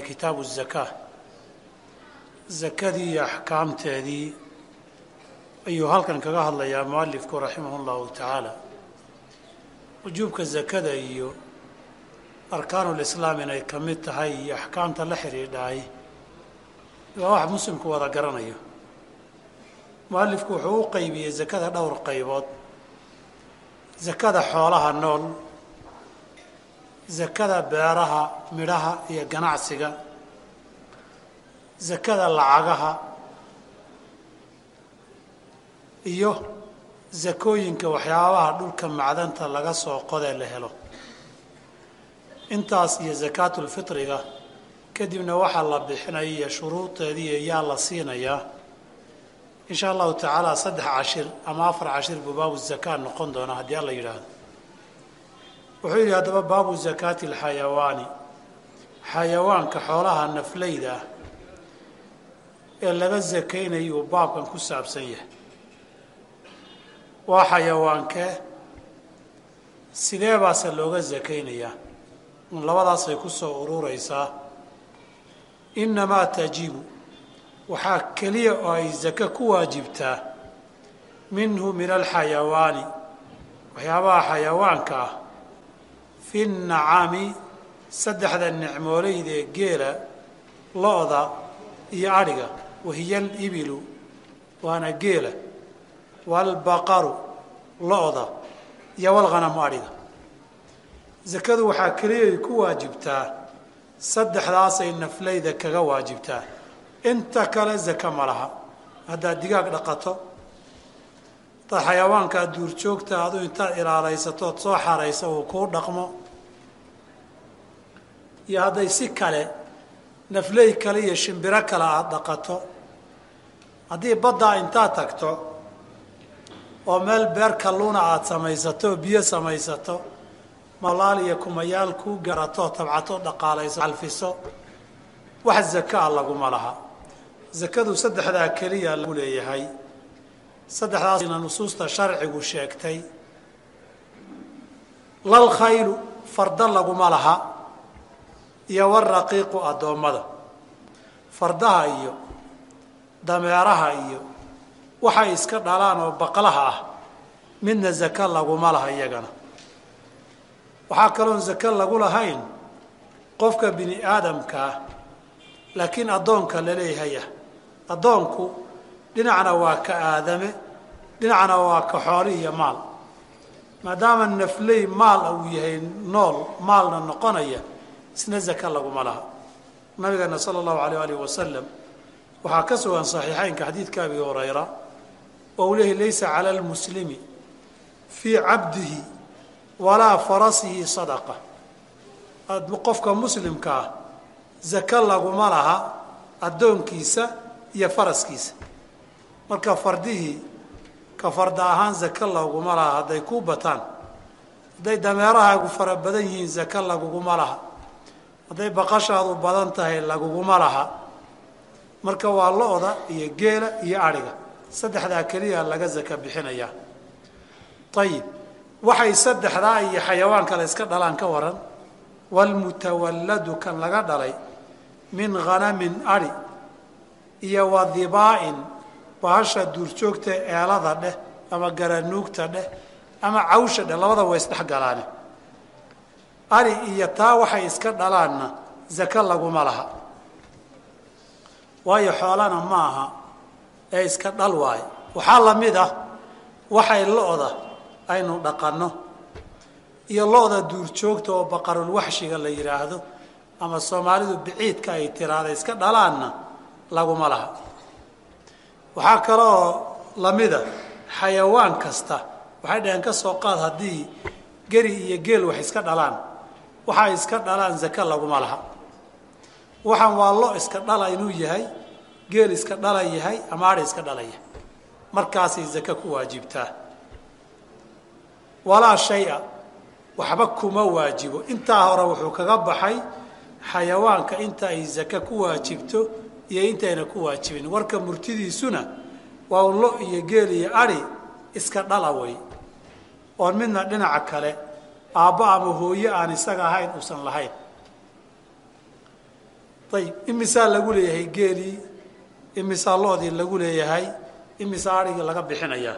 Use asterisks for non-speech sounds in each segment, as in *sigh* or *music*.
kitaabu zakaa zakadii iyo axkaamteedii ayuu halkan kaga hadlayaa mualifku raximah llahu tacaala. Wujuubka zakada iyo arkaanulislaam inay ka mid tahay iyo axkaamta la xidhiidhaay waa wax muslimku wada garanayo. Mualifku wuxuu u qaybiyey zakada dhowr qaybood. Zakada xoolaha nool zakada beeraha midhaha iyo ganacsiga. Zakada lacagaha. Iyo zakooyinka waxyaabaha dhulka macdanta laga soo qodee la helo. Intaas iyo zakaatulfitriga kadibna waxaa la bixinaya shuruudeedii yaa la siinayaa. In sha allahu tacaala saddex cashir ama afar cashir buu baabu zakaa noqon doona haddii alla yidhaahdo wuxuu yidhi haddaba baabu zakaati alxayawaani. Xayawaanka xoolaha nafleyda ah ee laga sakaynayo uu baabkan ku saabsan yahay. Waa xayawaankee sidee baase looga sakaynayaa labadaasay ku soo ururaysaa. Innamaa tajibu waxaa keliya oo ay sake ku waajibtaa minhu min alxayawaani. Waxyaabaha xayawaanka ah fi nnacami saddexda nicmooleyda ee geela lo-da iyo adhiga wahiya alibilu waana geela waalbaqaru lo-da iyo walghanamu adhiga. Sakadu waxaa keliya ay ku waajibtaa saddexdaasay nafleyda kaga waajibtaa. Inta kale zaka ma laha haddaad digaag dhaqato hadaad xayawaankaa duurjoogta adu intaad ilaalaysato ood soo xarayso uu kuu dhaqmo iyo hadday si kale nafley kale iyo shimbiro kale aada dhaqato haddii baddaa intaad tagto oo meel beer kalluuna aada samaysato biyo samaysato malaal iyo kumayaal kuu garato tabcato dhaqaalayso alfiso wax zakaa laguma laha. Zakadu saddexdaa keliya lagu leeyahay. Saddexdaasna nusuusta sharcigu sheegtay. Lal khaylu farda laguma laha iyo waraqiiqu addoommada fardaha iyo dameeraha iyo waxay iska dhalaan oo baqlaha ah midna zaka laguma laha iyagana. Waxaa kaloon zake lagu lahayn qofka bini aadamkaa laakiin addoonka laleeyahaya addoonku dhinacna waa ka aadame dhinacna waa ka xooli iyo maal. Maadaama nafley maal uu yahay nool maalna noqonaya isna zake laguma laha. Nabigeena sala allahu alayh alih wasalam waxaa ka sugan saxiixeynka xadiidka abi hurayra oo uu leeyahy laysa cala almuslimi fii cabdihi walaa farasihi sadaqa. Qofka muslimka ah zake laguma laha addoonkiisa iyo faraskiisa. Marka fardihii ka farda ahaan zake laguma laha hadday kuu bataan hadday dameerahaagu fara badan yihiin zake laguguma laha hadday baqashaadu badan tahay laguguma laha. Marka waa lo-da iyo geela iyo adhiga saddexdaa keliya laga zaka bixinayaa ayib waxay saddexdaa iyo xayawaan kale iska dhalaan ka waran. Waalmutawalladu kan laga dhalay min khanamin adhi iyo wa dibaa'in bahasha duurjoogta eelada dheh ama garanuugta dheh ama cawsha dheh labada way isdhex galaane adhi iyo taa waxay iska dhalaanna zake laguma laha. Waayo xoolana ma aha ee iska dhal waayo. Waxaa la mid ah waxay lo-da aynu dhaqanno iyo lo-da duurjoogta oo baqarulwaxshiga la yidhaahdo ama soomaalidu biciidka ay tiraada iska dhalaanna laguma laha. Waxaa kaloo lamida xayawaan kasta. Waxay dhaheen ka soo qaad haddii geri iyo geel wax iska dhalaan waxay iska dhalaan zake laguma laha. Waxaan waa lo iska dhala inuu yahay geel iska dhala yahay ama adhi iska dhala yahay. Markaasay zake ku waajibtaa. Walaa shay-a waxba kuma waajibo. Intaa hore wuxuu kaga baxay xayawaanka inta ay zake ku waajibto iyo intayna ku waajibin. Warka murtidiisuna waa lo iyo geel iyo adhi iska dhala way. Oon midna dhinaca kale aabbo ama hooye aan isaga ahayn uusan lahayn. Ayib imisaa lagu leeyahay geelii imisaa loodii lagu leeyahay imisaa adhigii laga bixinayaa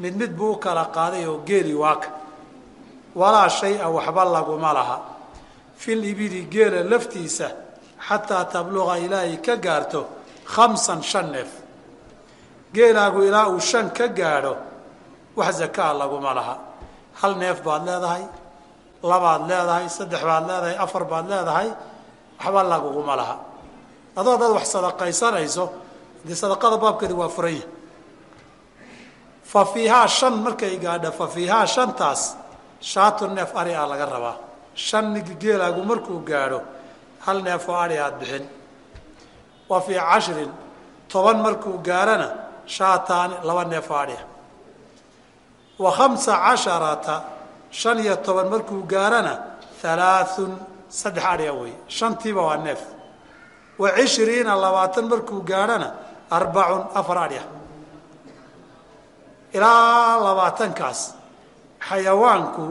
mid mid buu u kala qaaday oo geeli waaka walaa shay-a waxba laguma laha. Fil ibili geela laftiisa xataa tabluqa ilaahay ka gaarto khamsan shan neef. Geelaagu ilaa uu shan ka gaadho wax zakaa laguma laha hal neef baad leedahay labaad leedahay saddex baad leedahay afar baad leedahay waxba laguguma laha. Adoo dad wax sadaqaysanayso dee sadaqada baabkeedi waa furanya fa fiihaa shan markay gaadho fa fiihaa shantaas shaatu neef ari laga rabaa. Shan geelaagu markuu gaadho hal neef oo ari aad bixin. Wa fii cashrin toban markuu gaarhana shaataani laba neef oo adhi ah wa khamsa casharata shan iyo toban markuu gaarhana halaathun saddex adhiga weeye. Shantiiba waa neef. Wa cishriina labaatan markuu gaadhana arbacun afar adhi ah ilaa labaatankaas xayawaanku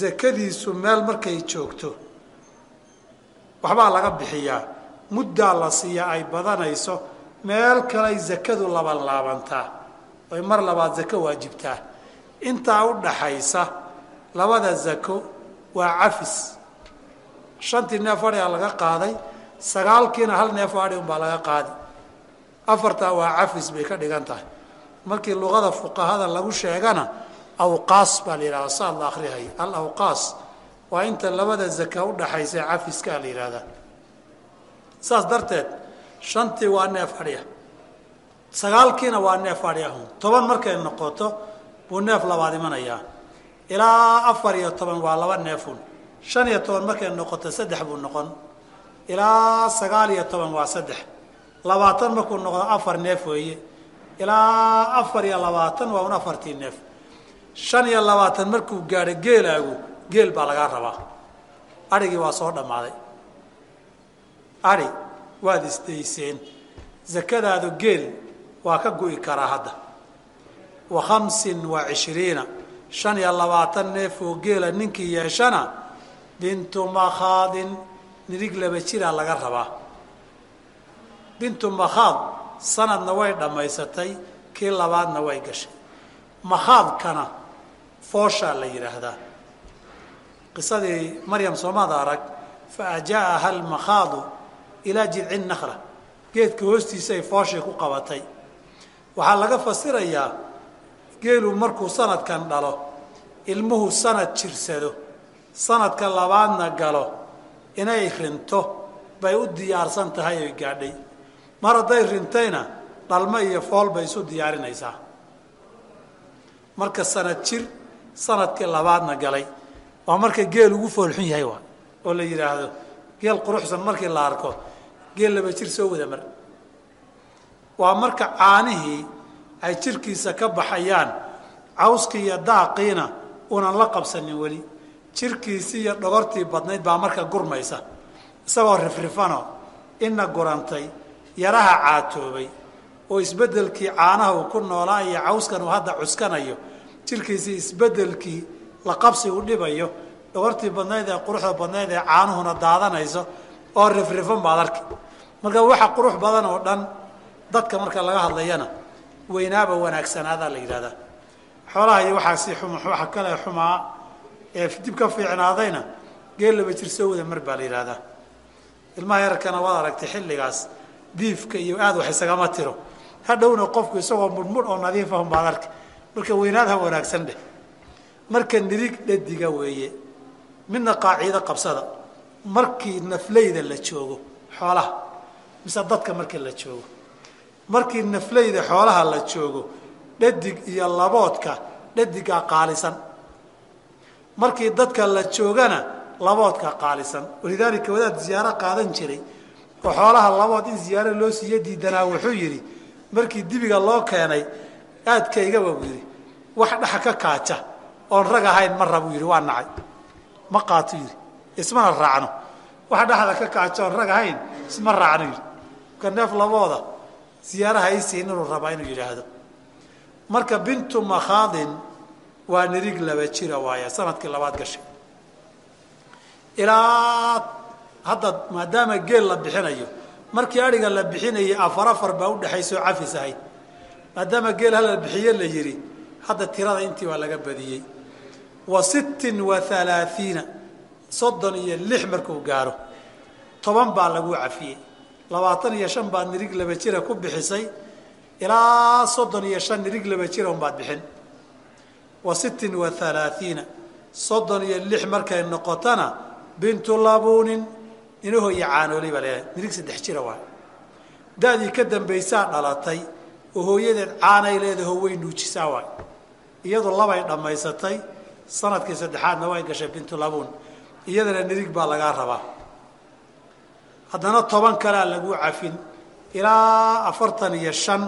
sakadiisu meel markay joogto waxbaa laga bixiyaa. Muddaa la siiyaa ay badanayso meel kaley sakadu laban laabantaa oy mar labaad zako waajibtaa intaa u dhaxaysa labada zako waa cafis. Shantii neef adhigaa laga qaaday sagaalkiina hal neef adhi unbaa laga qaadi. Afartaa waa cafis bay ka dhigan tahay. Markii luqada fuqahada lagu sheegana awqaas baa la yidhahda saad la akrihay al awqaas waa inta labada zaka udhaxaysa cafiskaa la yidhahdaa. Saas darteed shantii waa neef adhi ah. Sagaalkiina waa neef adhi ahun toban markay noqoto buu neef labaad imanayaa ilaa afar iyo toban waa laba neefun. Shan iyo toban markay noqoto saddex buu noqon. Ilaa sagaal iyo toban waa saddex. Labaatan markuu noqdo afar neef weeye. Ilaa afar iyo labaatan waa un afartii neef. Shan iyo labaatan markuu gaadho geelaagu geel baa lagaa rabaa. Adhigii waa soo dhammaaday. Adhi waad isdayseen sakadaadu geel waa ka gu'i karaa hadda wa khamsin wa cishriina shan iyo labaatan neef oo geela ninkii yeeshana bintu makhaadin nirig laba jiraa laga rabaa. Bintu makhaad sanadna way dhammaysatay kii labaadna way gashay. Makhaadkana fooshaa la yidhaahdaa. Qisadii maryam soomaada arag fa ajaaha almakhaadu ilaa jidci nakla geedka hoostiisay fooshii ku qabatay. Waxaa laga fasirayaa geelu markuu sanadkan dhalo ilmuhu sanad jirsado sanadka labaadna galo inay rinto bay u diyaarsan tahay oy gaadhay. Mar hadday rintayna dhalmo iyo fool bay isu diyaarinaysaa. Marka sanad jir sannadkii labaadna galay. Waa marka geel ugu foolxun yahay waa oo la yidhaahdo geel quruxsan markii la arko geel laba jir soo wada mar. Waa marka caanihii ay jirkiisa ka baxayaan cawskii iyo daaqiina unan la qabsanin weli. Jirkiisii iyo dhogortii badnayd baa marka gurmaysa. Isagoo rifrifano ina gurantay yaraha caatoobay. Oo isbeddelkii caanaha uu ku noolaa iyo cawskan uu hadda cuskanayo jirkiisii isbeddelkii la qabsi u dhibayo. Dhogortii badnayd ee quruxda badnayd ee caanuhuna daadanayso oo rifrifan baad arki marka waxa qurux badan oo dhan dadka marka laga hadlayana weynaaba wanaagsanaadaa la yidhahdaa xoolaha iyo waxaa si xum waxa kale xumaa ee dib ka fiicnaadayna geel laba jir soo wada mar baa la yidhahdaa ilmaha yararkana waad aragtay xilligaas diifka iyo aad wax isagama tiro. Hadhowna qofku isagoo mudhmudh oo nadiif ahun baad arki marka weynaadha wanaagsan dheh. Marka nirig dhadiga weeye midna qaaciido qabsada. Markii nafleyda la joogo xoolaha mise dadka markii la joogo markii nafleyda xoolaha la joogo dhadig iyo laboodka dhadigaa qaalisan. Markii dadka la joogana laboodka qaalisan. Walidaalika wadaad ziyaaro qaadan jiray oo xoolaha labood in ziyaaro loo siiyo diidanaa wuxuu yidhi markii dibiga loo keenay aadkaygaba buu yidhi wax dhaxa ka kaaja oon rag ahayn ma rabuu yidhi waa nacay. Ma qaato yidhi ismana raacno wax dhexda ka kaaja oon rag ahayn isma raacno yidhi. Marka labooda ziyaaraha isiin inuu rabaa inuu yidhaahdo. Marka bintu makhaadin waa nirig laba jira waaya sannadkii labaad gashay. Ilaa hadda maadaama geel la bixinayo markii adhiga la bixinayay afar afar baa udhexaysoo cafis ahayd. Maadaama geel hala bixiye la yidhi hadda tirada intii baa laga badiyey. Wa sittin wa halaaiina soddon iyo lix markuu gaaro. Toban baa lagu cafiyey labaatan iyo shan baad nirig laba jira ku bixisay ilaa soddon iyo shan nirig laba jira unbaad bixin. Wa sittin wa halaaiina soddon iyo lix markay noqotona bintu labuunin inahoya caanooley baa leedahay nirig saddex jira waay da-dii ka dambaysaa dhalatay oo hooyadeed caanay leedaho way nuujisaa waay iyadu labay dhammaysatay sannadkii saddexaadna way gashay bintu labuun. Iyadana nirig baa lagaa rabaa haddana toban kalea lagu cafin ilaa afartan iyo shan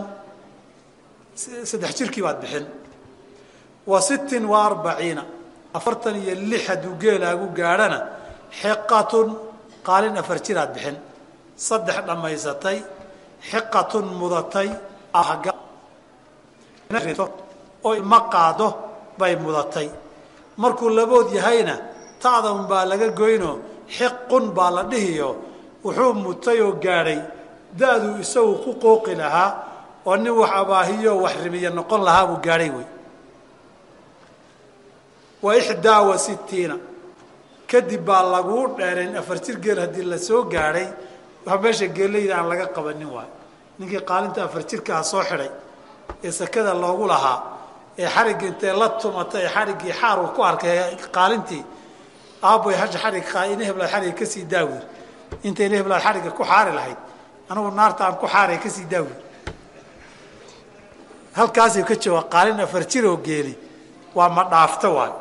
saddex jirkii baad bixin. Wa sittin wa arbaciina. Afartan iyo lix hadduu geelaagu gaadhana xiqatun qaalin afar jiraad bixin. Saddex dhammaysatay xiqatun mudatay oo ilma qaado bay mudatay. Markuu labood yahayna ta'da unbaa laga goyno xiqun baa la dhihiyo wuxuu mutay oo gaadhay da-duu isagu ku qooqi lahaa oo nin wax abaahiyo wax rimiya noqon lahaa buu gaadhay wey. Wa ixdaa wa sittiina. Kadib baa laguu dheerayn afar jir geel haddii la soo gaadhay meesha geelayda aan laga qabanin waayo ninkii qaalinta afar jirkaa soo xidhay ee sakada loogu lahaa ee xarigga intee la tumata ee xariggii xaar uu ku arkay qaalintii aabboy hasha xarig ina heblaad xarigga daawir inta ina heblaad xarigga ku xaari lahayd. Anigu naarta aan ku xaaray ka sii daawir halkaasuu ka jooga qaalin afar jiroo geeli waa ma dhaafto waay.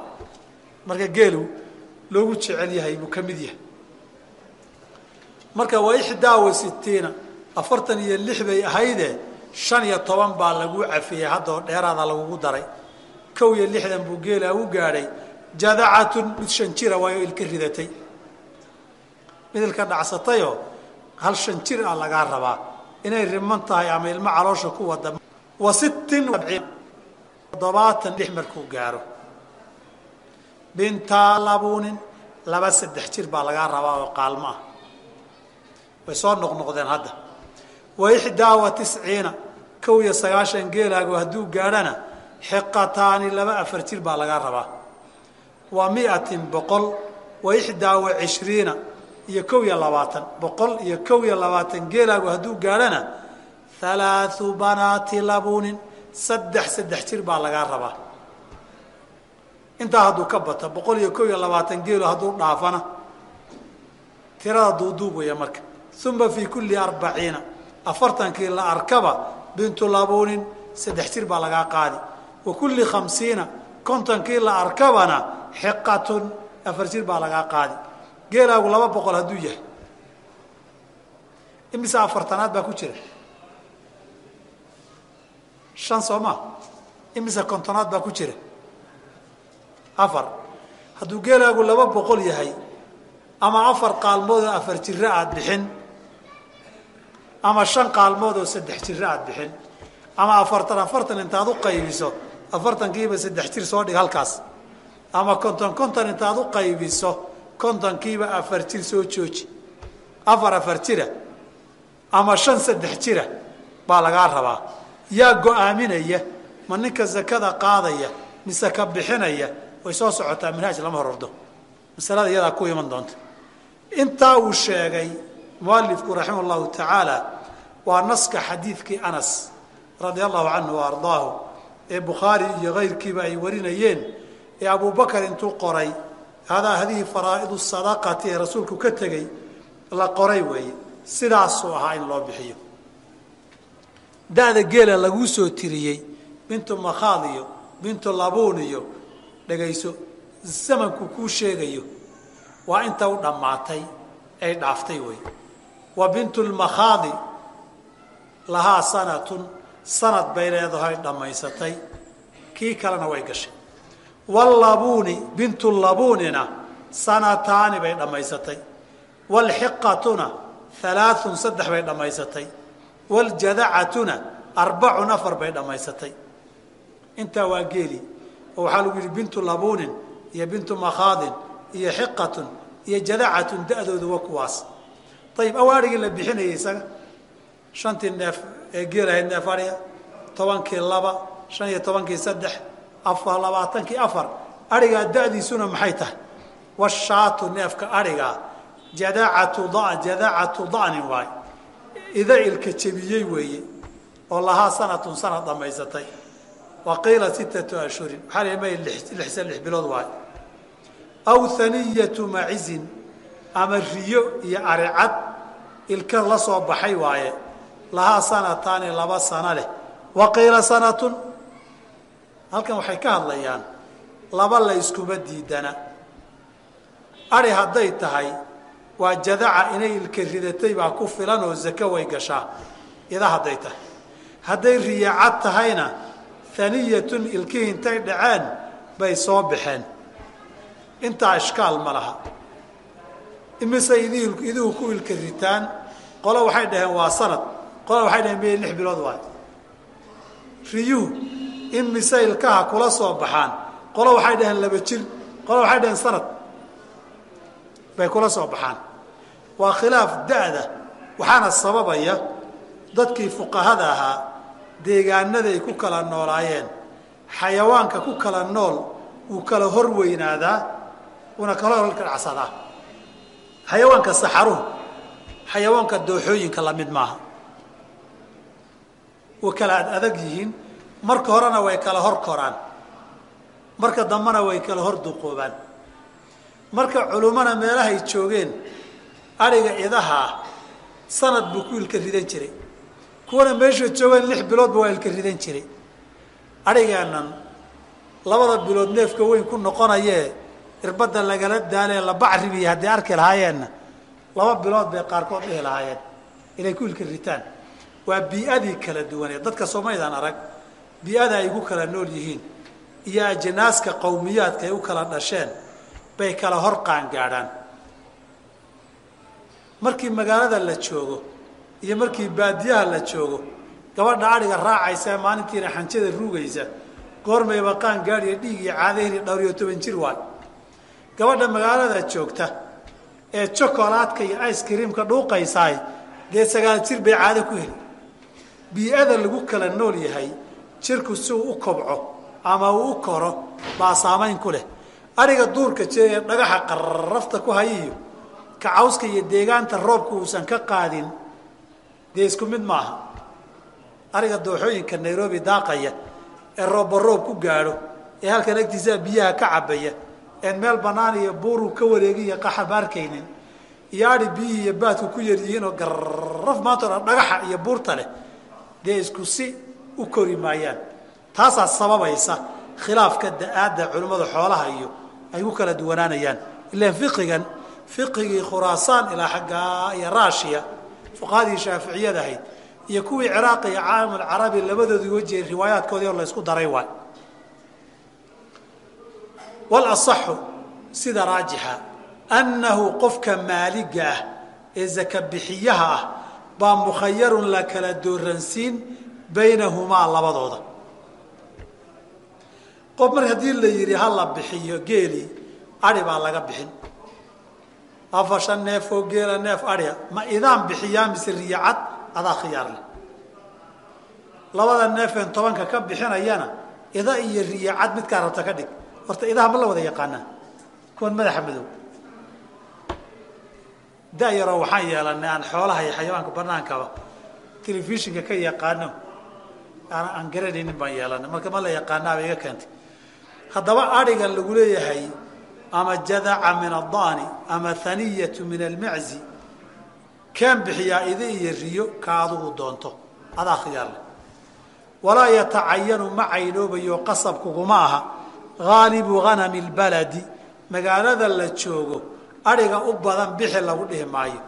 Marka geelu loogu jecel yahay buu ka mid yahay. Marka waa ixdaa wa sittiina afartan iyo lix bay ahayde shan iyo toban baa lagu cafiyey haddoo dheeraada lagugu daray. Kow iyo lixdan buu geelaa u gaadhay. Jadacatun mid shan jira waayo ilka ridatay mid ilka dhacsatayoo hal shan jir ah lagaa rabaa. Inay riman tahay ama ilmo caloosha ku wada wa sittin toddobaatan lix markuu gaaro. Bintaa labuunin laba saddex jir baa lagaa rabaa oo qaalmo ah. Way soo noqnoqdeen hadda. Wa ixdaa wa tisciina kow iyo sagaashan geelaago hadduu gaadhana xiqataani laba afar jir baa lagaa rabaa. Wa miatin boqol wa ixdaa wa cishriina iyo kow iyo labaatan boqol iyo kow iyo labaatan geelaago hadduu gaadhana halaathu banaati labuunin saddex saddex jir baa lagaa rabaa. Intaa hadduu ka bata boqol iyo kow iyo labaatan geelo hadduu dhaafana tirada duuduub marka. Uma fii kulli arbaciina afartankii la arkaba bintu labuunin saddex jir baa lagaa qaadi. Wa kulli khamsiina kontonkii la arkabana xiqatun afar jir baa lagaa qaadi geelaagu laba boqol hadduu yahay. Imise afartanaad baa ku jira. Shan soo maa imise kontonaad baa ku jira. Afar. Hadduu geelaagu laba boqol yahay ama afar qaalmood oo afar jiro aada bixin ama shan qaalmood oo saddex jiro aada bixin ama afartan afartan intaad u qaybiso afartankiiba saddex jir soo dhig halkaas ama konton konton intaad u qaybiso kontonkiiba afar jir soo jooji. Afar afar jira. Ama shan saddex jira baa lagaa rabaa. Yaa go'aaminaya ma ninka zakada qaadaya mise ka bixinaya way soo socotaa manhaaj lama horordo. Masalada iyadaa ku iman doonta. Intaa uu sheegay mualifku raximah llahu tacaala waa naska xadiidkii anas radia allahu canhu wa ardaahu ee bukhaari iyo kayrkiiba ay warinayeen ee abubakar intuu qoray hadaa hadihi faraa'idu sadaqati ee rasuulku ka tegey la qoray weeye sidaasuu ahaa in loo bixiyo da-da geela laguu soo tiriyey bintu makhaad iyo bintu labuun iyo dhegayso zamanku kuu sheegayo waa inta u dhammaatay ay dhaaftay wey wa bintu lmakhaadi lahaa sanatun sanad bay leedahay dhammaysatay kii kalena way gashay wallabuuni bintu labuunina sanataani bay dhammaysatay waalxiqatuna halaaثun saddex bay dhammaysatay waljadacatuna arbacun afar bay dhammaysatay intaa waa geeli oo waxaa lagu yidhi bintu labuunin iyo bintu makhaadin iyo xiqatun iyo jadacatun da-doodu wa kuwaas ayib awaarigii la bixinayay isaga shantii neef ee geelahayd neef adhiga tobankii laba shan iyo tobankii saddex afar labaatankii afar adhigaa da-diisuna maxay tahay? Washaatu neefka adhigaa jadacatu da jadacatu da'nin waay ida ilka jebiyey weeye oo lahaa sanatun sanad dhammaysatay. Wa qiila sittatu ashhurin waxaa la may lixsa lix bilood waayo aw haniyatu macizin ama riyo iyo aricad ilka la baxay waaye lahaa sanataani laba sano leh. Wa qiila sanatun halkan waxay ka hadlayaan laba la yskuma diidana. Adhi hadday tahay waa jadaca inay ilka ridatay baa ku filan oo zako way gashaa. Ida hadday tahay. Hadday riyacad tahayna haniyatun ilkihii intay dhaceen bay soo baxeen. Intaa ishkaal ma laha. Imise idihu ku ilka ritaan qolo waxay dhaheen waa sanad qolo waxay dhaheen miya lix bilood waay. Riyuhu imise ilkaha kula soo baxaan. Qolo waxay dhaheen laba jir qolo waxay dhaheen sanad. Bay kula soo baxaan. Waa khilaaf da-da waxaana sababaya dadkii fuqahada ahaa deegaanaday ku kala noolaayeen. Xayawaanka ku kala nool wuu kala hor weynaadaa wuuna kala hor kadhacsadaa xayawaanka saxaruhu xayawaanka dooxooyinka la mid maaha. Way kala ad adag yihiin marka horena way kala hor koraan. Marka dambena way kala hor duqoobaan. Marka culummana meelahay joogeen adhiga idahaa sanad buu ku ilka ridan jiray. Kuwana meesha joogeen lix biloodba waa ilka ridan jiray. Adhigeennan labada bilood neefka weyn ku noqonayee irbadda lagala daalee la bacribiya hadday arki lahaayeenna laba bilood bay qaarkood dhihi lahaayeen. Inay ku ilka ritaan. Waa bii-adii kala duwaneed dadka soomaydaan arag bii-ada ay ku kala nool yihiin iyo ajnaaska qowmiyaadka ay u kala dhasheen bay kala hor qaangaadhaan markii magaalada la joogo iyo markii baadiyaha la joogo gabadha adhiga raacaysa ee maalintiina xanjada ruugaysa goormayba qaan gaadhiyo dhiig iyo caadahiri dhowr iyo toban jir waay gabadha magaalada joogta ee jokolaadka iyo ice creamka dhuuqaysaay dee sagaal jir bay caado ku heli. Bii-ada lagu kala nool yahay jirku si uu u kobco ama uu u koro baa saamayn ku leh. Adhiga duurka ee dhagaxa qarrafta ku hayiyo kacawska iyo deegaanta roobka uusan ka qaadin dee isku mid maaha. Ariga dooxooyinka nairobi daaqaya ee roobba roob ku gaadho ee halkan agtiisaa biyaha ka cabaya een meel bannaan iyo buuru ka wareegiyo qaxa ma arkaynin iyo adhi biyihii iyo baadku ku yaryihiinoo garraf maanta o dhan dhagaxa iyo buurta leh dee isku si u kori maayaan. Taasaa sababaysa khilaafka da'aadda culimmada xoolaha iyo ay ku kala duwanaanayaan. Ilaan fiqigan fiqigii khuraasaan ilaa xaggaa iyo raashiya fuqahadii shaaficiyad ahayd iyo kuwii ciraaq iyo caalamul carabi labadoodii wajee riwaayaadkoodii oo la ysku daray waay. Walasaxu sida raajixa annahu qofka maaliga ah ee zaka bixiyaha ah baa mukhayarun la kala dooransiin baynahumaa labadooda. Qof mar haddii la yidhi ha la bixiyo geeli adhi baa laga bixin. Afar shan neef oo geela neef adhia ma idaan bixiyaa mise riyacad adaa khiyaar leh. Labada neefeen tobanka ka bixinayana ida iyo riyacad midkaa rabta ka dhig. Horta idaha ma la wada yaqaanaa. Kuwan madaxa madow. Da-yaroo waxaan yeelanay aan xoolaha iyo xayawaanka banaankaba telefishinka ka yaqaano aan garanaynin baan yeelanay. Marka ma la yaqaanaaba iga keentay. Haddaba adhiga lagu leeyahay ama jadaca min addaani ama haniyatu min almaczi kaan bixiyaa ida iyo riyo ka adugu doonto. Adaa khiyaar leh. Walaa yatacayanu ma caynoobayo qasab kuguma aha. Haalibu hanami lbaladi magaalada la joogo adhiga u badan bixi lagu dhihi maayo.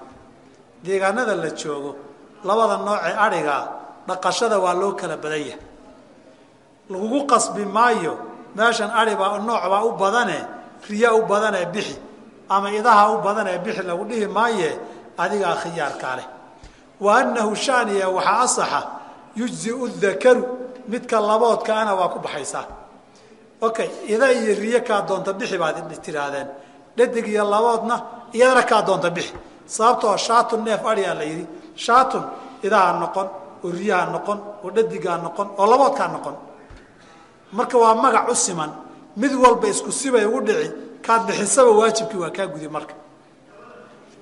Deegaanada la joogo labada noocee adhigaa dhaqashada waa loo kala badan yahay. Lagugu qasbi maayo meeshan adhibaa noocbaa u badane riya u badanee bixi ama idaha u badanee bixi lagu dhihi maaye adigaa khiyaarkaa leh. Wa annahu shaniya waxaa asaxa yujziu dakaru midka laboodkaana waa ku baxaysaa. Okay ida iyo riyo kaa doonta bixi baad tidhaahdeen dhadig iyo laboodna iyadana kaa doonta bixi. Sababtoo shaatun neef adhiyaa la yidhi. Shaatun idaha noqon oo riyaha noqon oo dhadigaa noqon oo laboodkaa noqon. Marka waa magac u siman mid walba isku sibay ugu dhici kaad bixisaba waajibkii waa kaa gudi marka.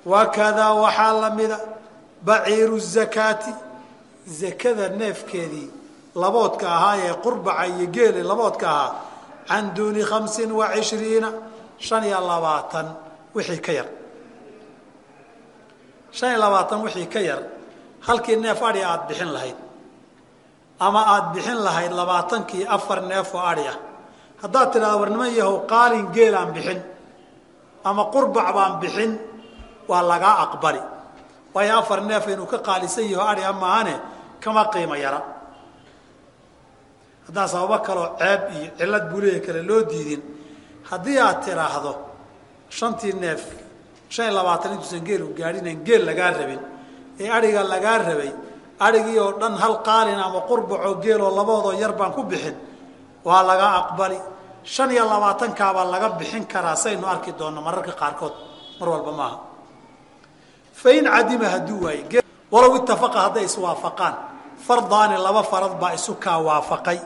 Wakadaa waxaa lamida baciiru zakaati zakada neefkeedii laboodka ahaa ee qurbaca iyo geele laboodka ahaa can duuni khamsin wa cishriina shan iyo labaatan wixii ka yar. Shan iyo labaatan wixii ka yar halkii neef adhi aada bixin lahayd ama aada bixin lahayd labaatankii afar neef oo adhi ah haddaad tidhahda war niman yahow qaalin geelaan bixin ama qurbac baan bixin waa lagaa aqbali. Waayo afar neef inuu ka qaalisan yaho adhi a maahane kama qiimo yara. Haddaan sababo kaloo ceeb iyo cillad buuleya kale loo diidin. Haddii aad tidhaahdo shantii neef shan iyo labaatan intuusan geelu gaadhinan geel lagaa rabin ee adhiga lagaa rabay adhigii oo dhan hal qaalin ama qurbacoo geeloo labadoodoo yar baan ku bixin waa laga aqbali. Shan iyo labaatankaabaa laga bixin karaa saynu arki doonno mararka qaarkood mar walba maaha. Fain cadima hadduu waaye walow itafaqa hadday iswaafaqaan fardaani laba farad baa isu kaa waafaqay.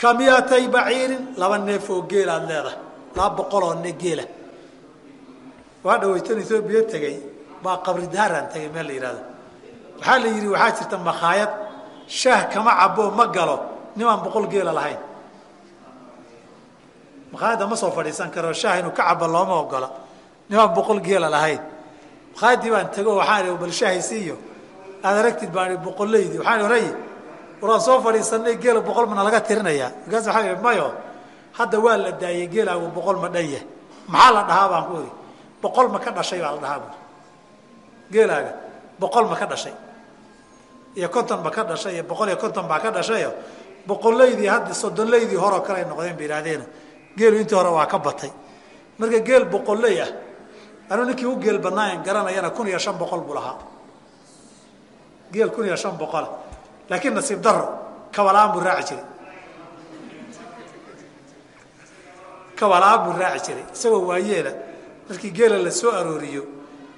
Ka baciirin laba neef oo geelaad leedahay laba boqoloo ne geela. Waa dhawaytan etoobiya tegey baa qabri daaraan tegay meel la yidhahdo waxaa la yidhi waxaa jirta makhaayad. Shaah kama cabo ma galo. Nimaan boqol geela lahayn. Makhaayadda ma soo fadhiisan karo. Shaah inuu ka cabo looma ogola. Nimaan boqol geela lahayn. Makhaayadii baan tego waxaan bal shaahaysiiyo aad aragtid baan ihi boqollaydii waxaan ihi horay. Waraan soo fadhiisanay geela boqol mana laga tirinayaa. Markaas waxaan ihi mayo. Hadda waa la daayey geelaagu boqol ma dhan yahay. Maxaa la dhahaa baan ku iri boqol ma ka dhashay baa la dhahaa buuri geelaaga boqol ma ka dhashay. Iyo konton ma ka dhashay iyo boqol iyo konton baa ka dhashayo. Boqollaydii hadda soddonlaydii horeo kale ay noqdeen ba yidhahdeeno geelu intii hore waa ka batay. Marka geel boqolley ah anuu ninkii u geel badnaayan garanayana kun iyo shan boqol buu lahaa. Geel kun iyo shan boqola laakiin nasiib daro kabalaan buu raaci jiray. Kabalaan buu raaci jiray isagoo waayeela. Markii geela la soo arooriyo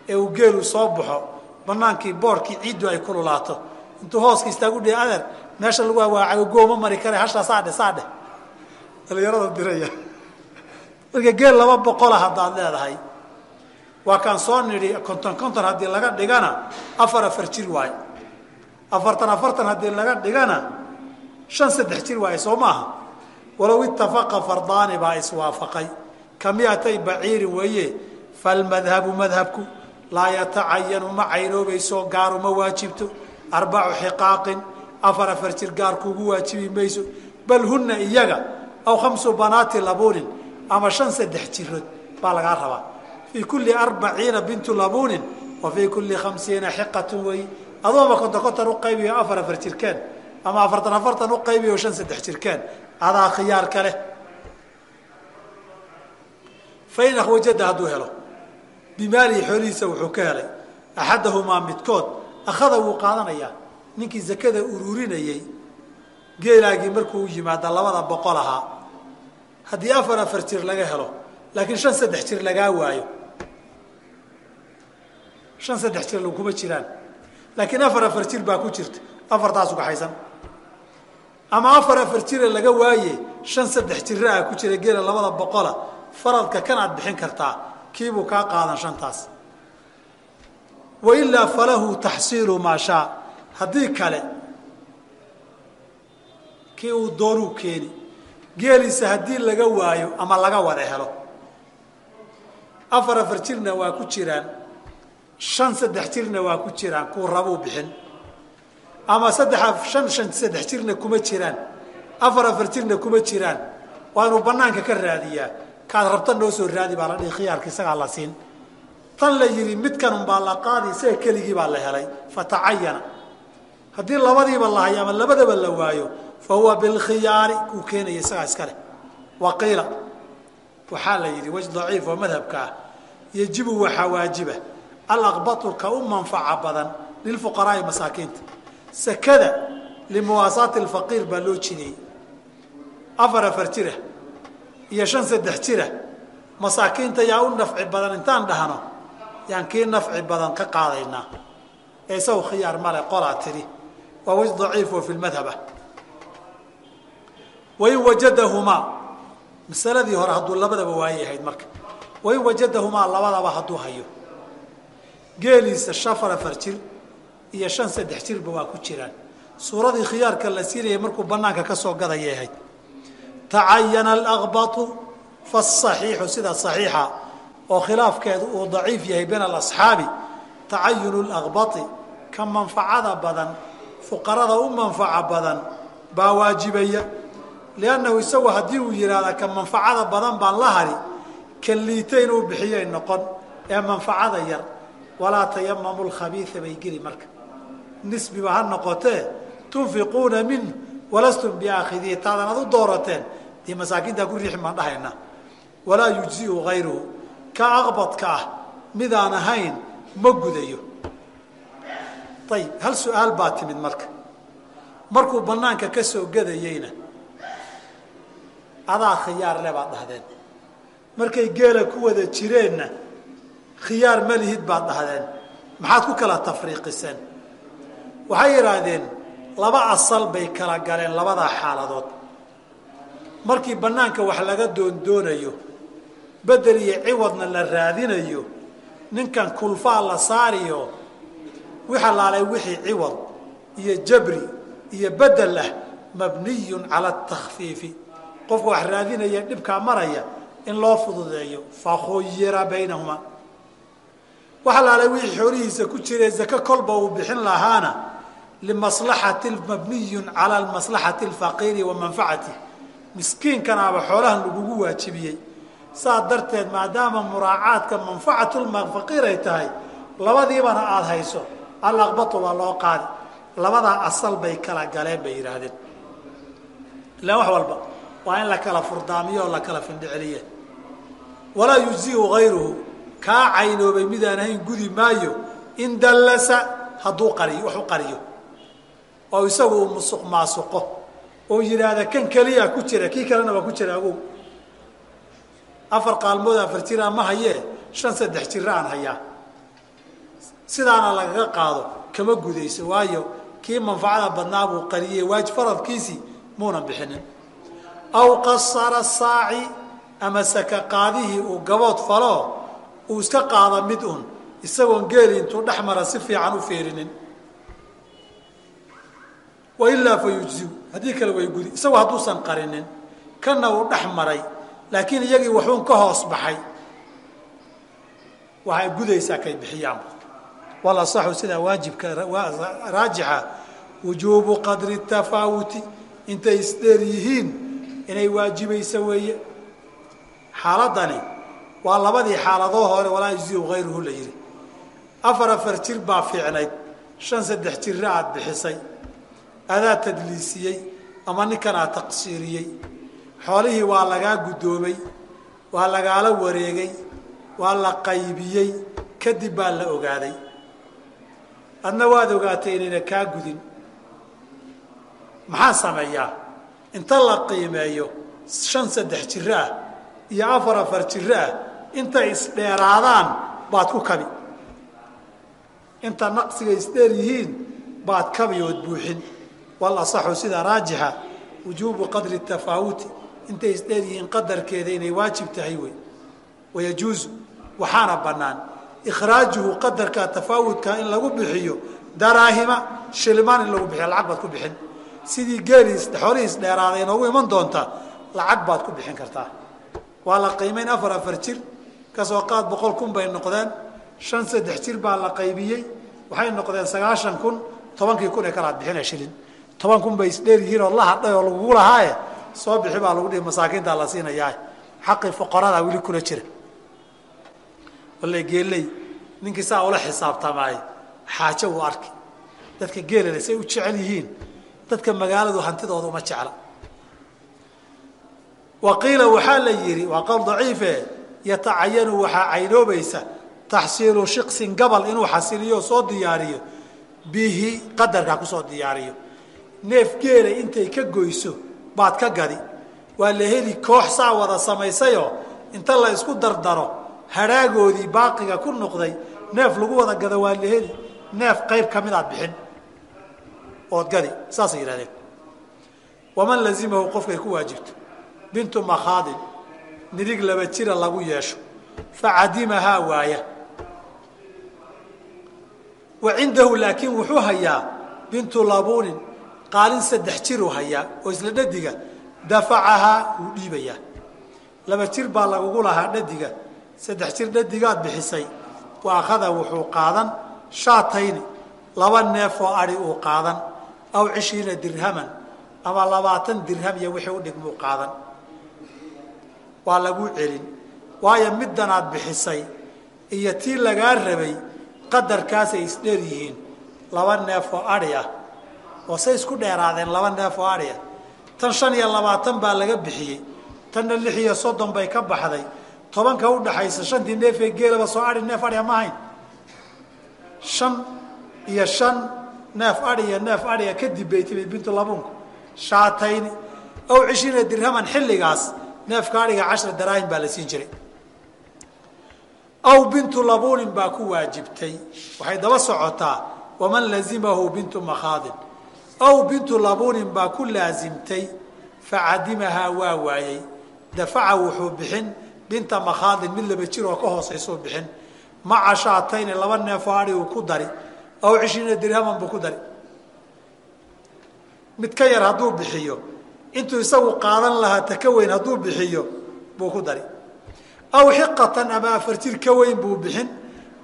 ee uu geelu soo baxo banaankii boorkii ciiddu ay kululaato intuu hooska istaagu dhihi adeer meesha lagu awaacayo gooma mari kare hashaa saadhe saadhe. Dhalinyarada diraya. Marka geel laba boqola haddaad leedahay waa kaan soo nidhi konton konton haddii laga dhigana afar afar jir waayo afartan afartan haddii laga dhigana shan saddex jir waayo soo maaha walow itafaqa fardaani baa iswaafaqay. Ka miatay weeye falmadhabu madhabku laa yatacayanu ma caynoobayso gaaru ma waajibto. Arbacu xiqaaqin afar afar jir gaar kuugu waajibi mayso. Bal hunna iyaga aw khamsu banaati labuunin ama shan saddex jirood baa lagaa rabaa. Fii kulli arbaciina bintu labuunin wa fii kulli khamsiina xiqatun weeye adooma konton konton u qaybiyo afar afar jirkeen ama afartan afartan u qaybiyo shan saddex jirkeen adaa khiyaar ka leh. Fain akhwajada hadduu helo bimaalihi xoolihiisa wuxuu ka helay. Axadahumaa midkood akhada wuu qaadanayaa ninkii zakada ururinayey geelaagii markuu yimaada labada boqol ahaa. Haddii afar afar jir laga helo laakiin shan saddex jir lagaa waayo. Shan saddex jir kuma jiraan. Laakiin afar afar jir baa ku jirta. Afartaas ugaxaysan ama afar afar jire laga waaye shan saddex jira ah ku jira geela labada boqola faradka kan aad bixin kartaa kiibuu kaa qaadan shantaas. Wailaa falahu taxsiilu maa shaa. Haddii kale kii uu doonuu keeni geeliisa haddii laga waayo ama laga wada helo. Afar afar jirna waa ku jiraan shan saddex jirna waa ku jiraan kuu rabuu bixin. Ama saddex shan shan saddex jirna kuma jiraan. Afar afar jirna kuma jiraan. Waa inuu banaanka ka raadiyaa kaad rabta noo soo raadi baa la dhihi khiyaarka isagaa la siin. Tan la yidhi midkan unbaa la qaadi isaga keligii baa la helay. Fatacayana haddii labadiiba la hayo ama labadaba la waayo fa bilkhiyaari kuu keenaya isagaa iska leh. Waqiila waxaa la yidhi wej daciif oo madhabka ah. Yajibu waxaa waajiba. Alaqbatu ka u manfaca badan lilfuqaraai masaakiinta. Sakada limuwaasaati alfaqiir baa loo jideeyey. Afar afar jira iyo shan saddex jira masaakiinta yaa u nafci badan intaan dhahno yaan kii nafci badan ka qaadaynaa. Ee isagu khiyaar male qolaa tidhi waa wej daciif oo fi lmadhab ah. Wain wajadahumaa. Masaladii hore hadduu labadaba waayay ahayd marka. Wain wajadahumaa labadaba hadduu hayo. Geeliisa shafar afar jir iyo shan saddex jirba waa ku jiraan. Suuradii khiyaarka la siinayay markuu banaanka ka soo gadayay ahayd tacayana alaqbatu fasaxiixu sida saxiixa oo khilaafkeedu uu daciif yahay bayna alasxaabi tacayunu laqbati ka manfacada badan fuqarada u manfaca badan baa waajibaya. Liannahu isagu haddii uu yidhaahda ka manfacada badan baan la hari kan liita inuu bixiyay noqon ee manfacada yar. Walaa tayamamu lkhabiia bay geli marka. Nisbiba ha noqotee tunfiquuna min walastum biaakhidihi taadan ad u doorateen dee masaakiintaa ku riixi maan dhahayna. Walaa yujziu hayruhu ka aqbadka ah midaan ahayn ma gudayo. Ayib hal su'aal baa timid marka. Markuu banaanka ka soo gadayeyna adaa khiyaar le baad dhahdeen. Markay geela ku wada jireenna khiyaar ma lihid baad dhahdeen. Maxaad ku kala tafriiqiseen. Waxay yidhaahdeen laba asal bay kala galeen labadaa xaaladood markii bannaanka wax laga doondoonayo bedel iyo ciwadna la raadinayo ninkan kulfaa la saariyo wix allaalay wixii ciwad iyo jabri iyo bedel ah mabniyun cala atakfiifi qofka wax raadinaya dhibkaa maraya in loo fududeeyo fakhuyira baynahumaa wax allaalay wixii xoolihiisa ku jire zake kolba uu bixin lahaana limaslaxati mabniyun cala maslaxati alfaqiiri wa manfacatih miskiinkanaaba xoolahan lagugu waajibiyey. Saa darteed maadaama muraacaadka manfacatulfaqiir ay tahay labadiibana aada hayso alaqbatu waa loo qaadi. Labadaa asal bay kala galeen bay yidhaahdeen. Ilaan wax walba waa in la kala furdaamiyo oo la kala findhiceliye walaa yujziu hayruhu kaa caynoobay midaan ahayn gudi maayo in dallasa hadduu qariyo u qariyo. Oo isagu uu musuq maasuqo oo yidhaahda kan keliyaa ku jira kii kalena waa ku jira agow afar qaalmood afar jiraa ma hayee shan saddex jira aan hayaa sidaana lagaga qaado kama gudayso waayo kii manfacada badnaa buu qariyey waajib faradkiisii muunan bixinin. Aw qasara saaci ama saka qaadihii uu gabood falo uu iska qaada mid un isagoon geeli intuu dhex mara si fiican u feerinin wailaa fa yujziu. Haddii kale way gudi. Isagu hadduusan qarinin kana uu dhex maray. Laakiin iyagii waxuun ka hoos baxay. Waxay gudaysaa kay bixiyaan. Wal asaxu sidaa waajibka raajixa. Wujuubu qadri tafaawuti intay isdheer yihiin inay waajibaysa weeye. Xaaladani waa labadii xaaladoo hore walaa yujziu hayruhu la yidhi. Afar afar jir baa fiicnayd. Shan saddex jirra aada bixisay adaa tadliisiyey ama ninkan aad taqsiiriyey xoolihii waa lagaa guddoomay waa lagaala wareegay waa la qaybiyey kadib baa la ogaaday. Adna waad ogaatay inayna kaa gudin. Maxaa sameeyaa? Inta la qiimeeyo shan saddex jiro ah iyo afar afar jiro ah intay isdheeraadaan baad ku kabi. Inta naqsiga isdheer yihiin baad kabi ood buuxin wal asaxu sida raajixa wujuubu qadri tafaawuti intay isdheer yihiin qadarkeeda inay waajib tahay wey. Wayajuusu waxaana bannaan ikhraajuhu qadarka tafaawudka in lagu bixiyo daraahima shilimaan in lagu bixiyo lacag baad ku bixin. Sidii geelii xoolihii isdheeraaday inoogu iman doonta lacag baad ku bixin kartaa. Waa la qiimeyn afar afar jir ka soo qaad boqol kun bay noqdeen shan saddex jir baa la qaybiyey waxay noqdeen sagaashan kun tobankii kun ee kalaad bixina shilin toban kun bay isdheer yihiin oo la hadhay oo lagugu lahaaye soo bixi baa lagu dhihi masaakiintaa la siinayaa xaqii foqoradaa weli kula jira. Walla geeley ninkii saa ula xisaabtamaay xaajo uu arki dadka geelale say u jecel yihiin. Dadka magaaladu hantidooda uma jecla. Wa qiila waxaa la yidhi waa qowl daciife yatacayanu waxaa caynoobaysa taxsiilu shiqsin gabal inuu xasiliyo soo diyaariyo. Bihi qadarkaa ku soo diyaariyo neef geela intay ka goyso baad ka gadi. Waa la heli koox saa wada samaysayoo inta la isku dardaro hadhaagoodii baaqiga ku noqday neef lagu wada gada waa la heli. Neef qayb ka mid aad bixin. Ood gadi saasay yidhahdeen waman lazimahu qofkay ku waajibto. Bintu makhaadin nidig laba jira lagu yeesho. Facadimahaa waaya. Wa cindahu laakiin wuxuu hayaa bintu labuunin qaalin saddex jiruu hayaa oo isla dhadiga dafacahaa wuu dhiibayaa. Laba jir baa lagugu lahaa dhadiga saddex jir dhadigaad bixisay wa akhada wuxuu qaadan shaatayni laba neef oo adhi uu qaadan aw cishriina dirhaman ama labaatan dirham iyo wixii u dhigmuu qaadan. Waa lagu celin waayo middanaad bixisay iyo tii lagaa rabay qadarkaasay isdheer yihiin. Laba neef oo adhi ah oo say isku dheeraadeen laba neef oo adhi ah tan shan iyo labaatan baa laga bixiyey. Tanna lix iyo soddon bay ka baxday. Tobanka udhaxaysa shantii neefee geelaba soo adhi neef adhiga ma ahayn. Shan iyo shan neef adhiya neef adhiga kadib bay timid bintu labuunku shaatayni aw cishriina dirhaman xilligaas neefka adhiga cashra daraahim baa la siin jiray. Aw bintu labuunin baa ku waajibtay. Waxay daba socotaa waman lazimahu bintu makhaadin aw bintu labuunin baa ku laasimtay facadimahaa waa waayey. Dafaca wuxuu bixin binta makhaadin mid laba jir oo ka hoosaysuu bixin. Maca shaatayni laba neefoo adhi uu ku dari aw cishriina dirhaman buu ku dari. Mid ka yar hadduu bixiyo intuu isagu qaadan lahaa ta ka weyn hadduu bixiyo buu ku dari. Aw xiqatan ama afar jir ka weyn buu bixin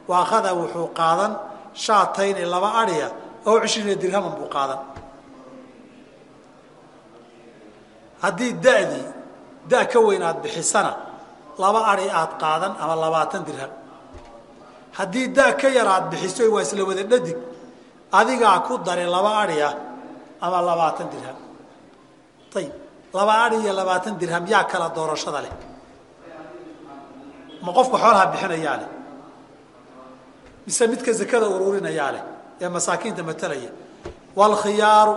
waakhada wuxuu qaadan. Shaatayni laba adhiya aw cishriina dirhaman buu qaadan haddii da'dii da ka weyn aad bixisana laba adhi aad qaadan ama labaatan dirham. Haddii da ka yar aad bixiso waa isla wada dhadig. Adigaa ku dari laba adhi ah ama labaatan dirham. Ayib laba adhi iyo labaatan dirham yaa kala doorashada leh. Ma qofka xoolaha bixinayaa leh? Mise midka zakada ururinayaa leh? Ee masaakiinta matalaya waalkhiyaaru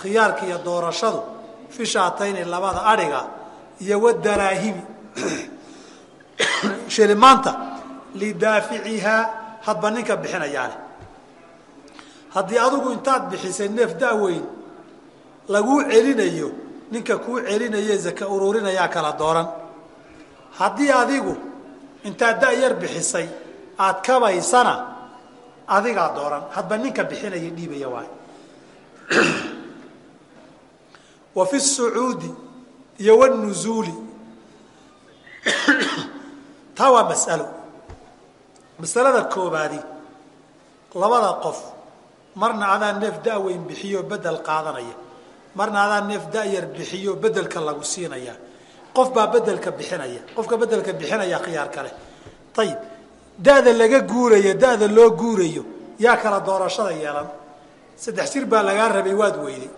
khiyaarka iyo doorashadu fi shaatayni labada adhiga iyo wadaraahimi *clears throat* shilimaanta lidaaficihaa hadba ninka bixinayaa leh haddii adigu intaad bixisay neef daweyn laguu celinayo ninka kuu celinaye zaka ururinayaa kala dooran. Haddii adigu intaad da-yar bixisay aad kabaysana adigaa dooran. Hadba ninka bixinaya dhiibaya waay *clears throat* wa sucuudi iyo wanuzuuli taa waa mas'alo. Masalada koobaadi labada qof marna adaa neef da-weyn bixiyo bedel qaadanaya. Marna adaa neef da-yar bixiyo bedelka lagu siinaya qof baa bedelka bixinaya. Qofka bedelka bixinaya khiyaar kale ayib da-da laga guurayo da-da loo guurayo yaa kala doorashada yeelan. Saddex jir baa lagaa rabay waad weyday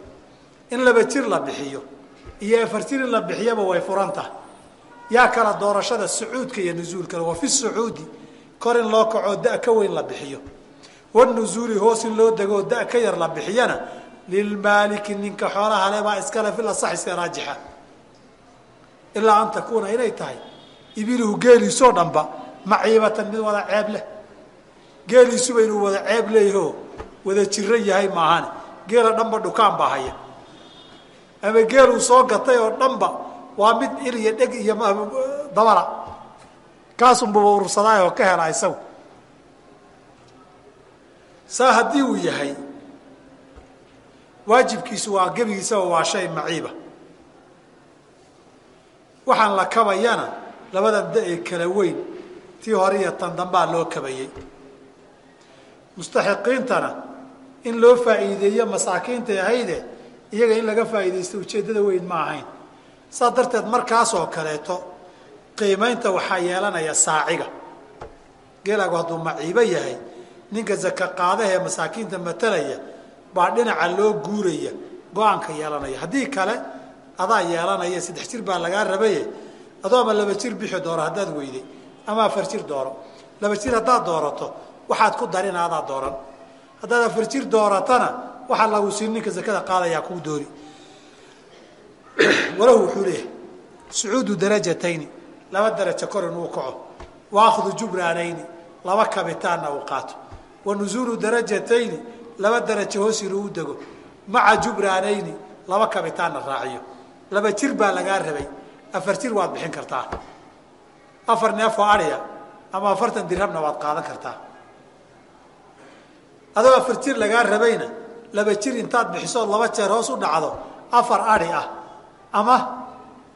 in laba jir la bixiyo iyo afar jir in la bixiyaba way furan tahay yaa kala doorashada sucuudka iyo nusuulkale wa fi sucuudi kor in loo kacoo da ka weyn la bixiyo. Wanuzuuli hoos in loo degoo da ka yar la bixiyana. Lilmaaliki ninka xoolaha le baa iskale fil asaxiska raajixa. Ilaa an takuuna inay tahay ibiluhu geeliisoo dhanba maciibatan mid wada ceeb leh. Geeliisuba inuu wada ceeb leeyahoo wada jiro yahay maahane geela dhanba dhukaan baa haya ama geeluu soo gatay oo dhanba waa mid il iyo dheg iyo dabala kaasunbuba urursadaayoo ka hela isagu. Saa haddii uu yahay waajibkiisu waa gebigiisaba waa shay maciiba. Waxaan la kabayana labadan da ee kala weyn tii hore iyo tan dambaa loo kabayey. Mustaxiqiintana in loo faa'iideeyo masaakiintay ahayde iyaga in laga faa'iidaysto ujeeddada weyn ma ahayn. Saas darteed markaasoo kaleeto qiimaynta waxaa yeelanaya saaciga. Geelaagu hadduu maciibo yahay ninka zaka qaadaha ee masaakiinta matalaya baa dhinaca loo guuraya go'aanka yeelanaya. Haddii kale adaa yeelanaya saddex jir baa lagaa rabaye adoo ama laba jir bixi dooro haddaad weyday ama afar jir dooro laba jir haddaad doorato waxaad ku darina adaa dooran. Haddaad afar jir dooratana waxaa lagu siin ninka zakada qaadayaa kuu doori. *clears throat* Walahu wuxuu leeyahay sucuudu darajatayni laba darajo kor inuu kaco. Wa akhdu laba kabitaanna uu qaato. Wa nusuulu darajatayni laba darajo hoos inuu dego. Maca jubraanayni laba kabitaanna raaciyo. Laba jir baa lagaa rabay afar jir waad bixin kartaa. Afar neef oo adhiya ama afartan dirhamna waad qaadan kartaa. Adoo afar jir lagaa rabayna laba jir intaad bixisood laba jeer hoos u dhacdo afar adhi ah ama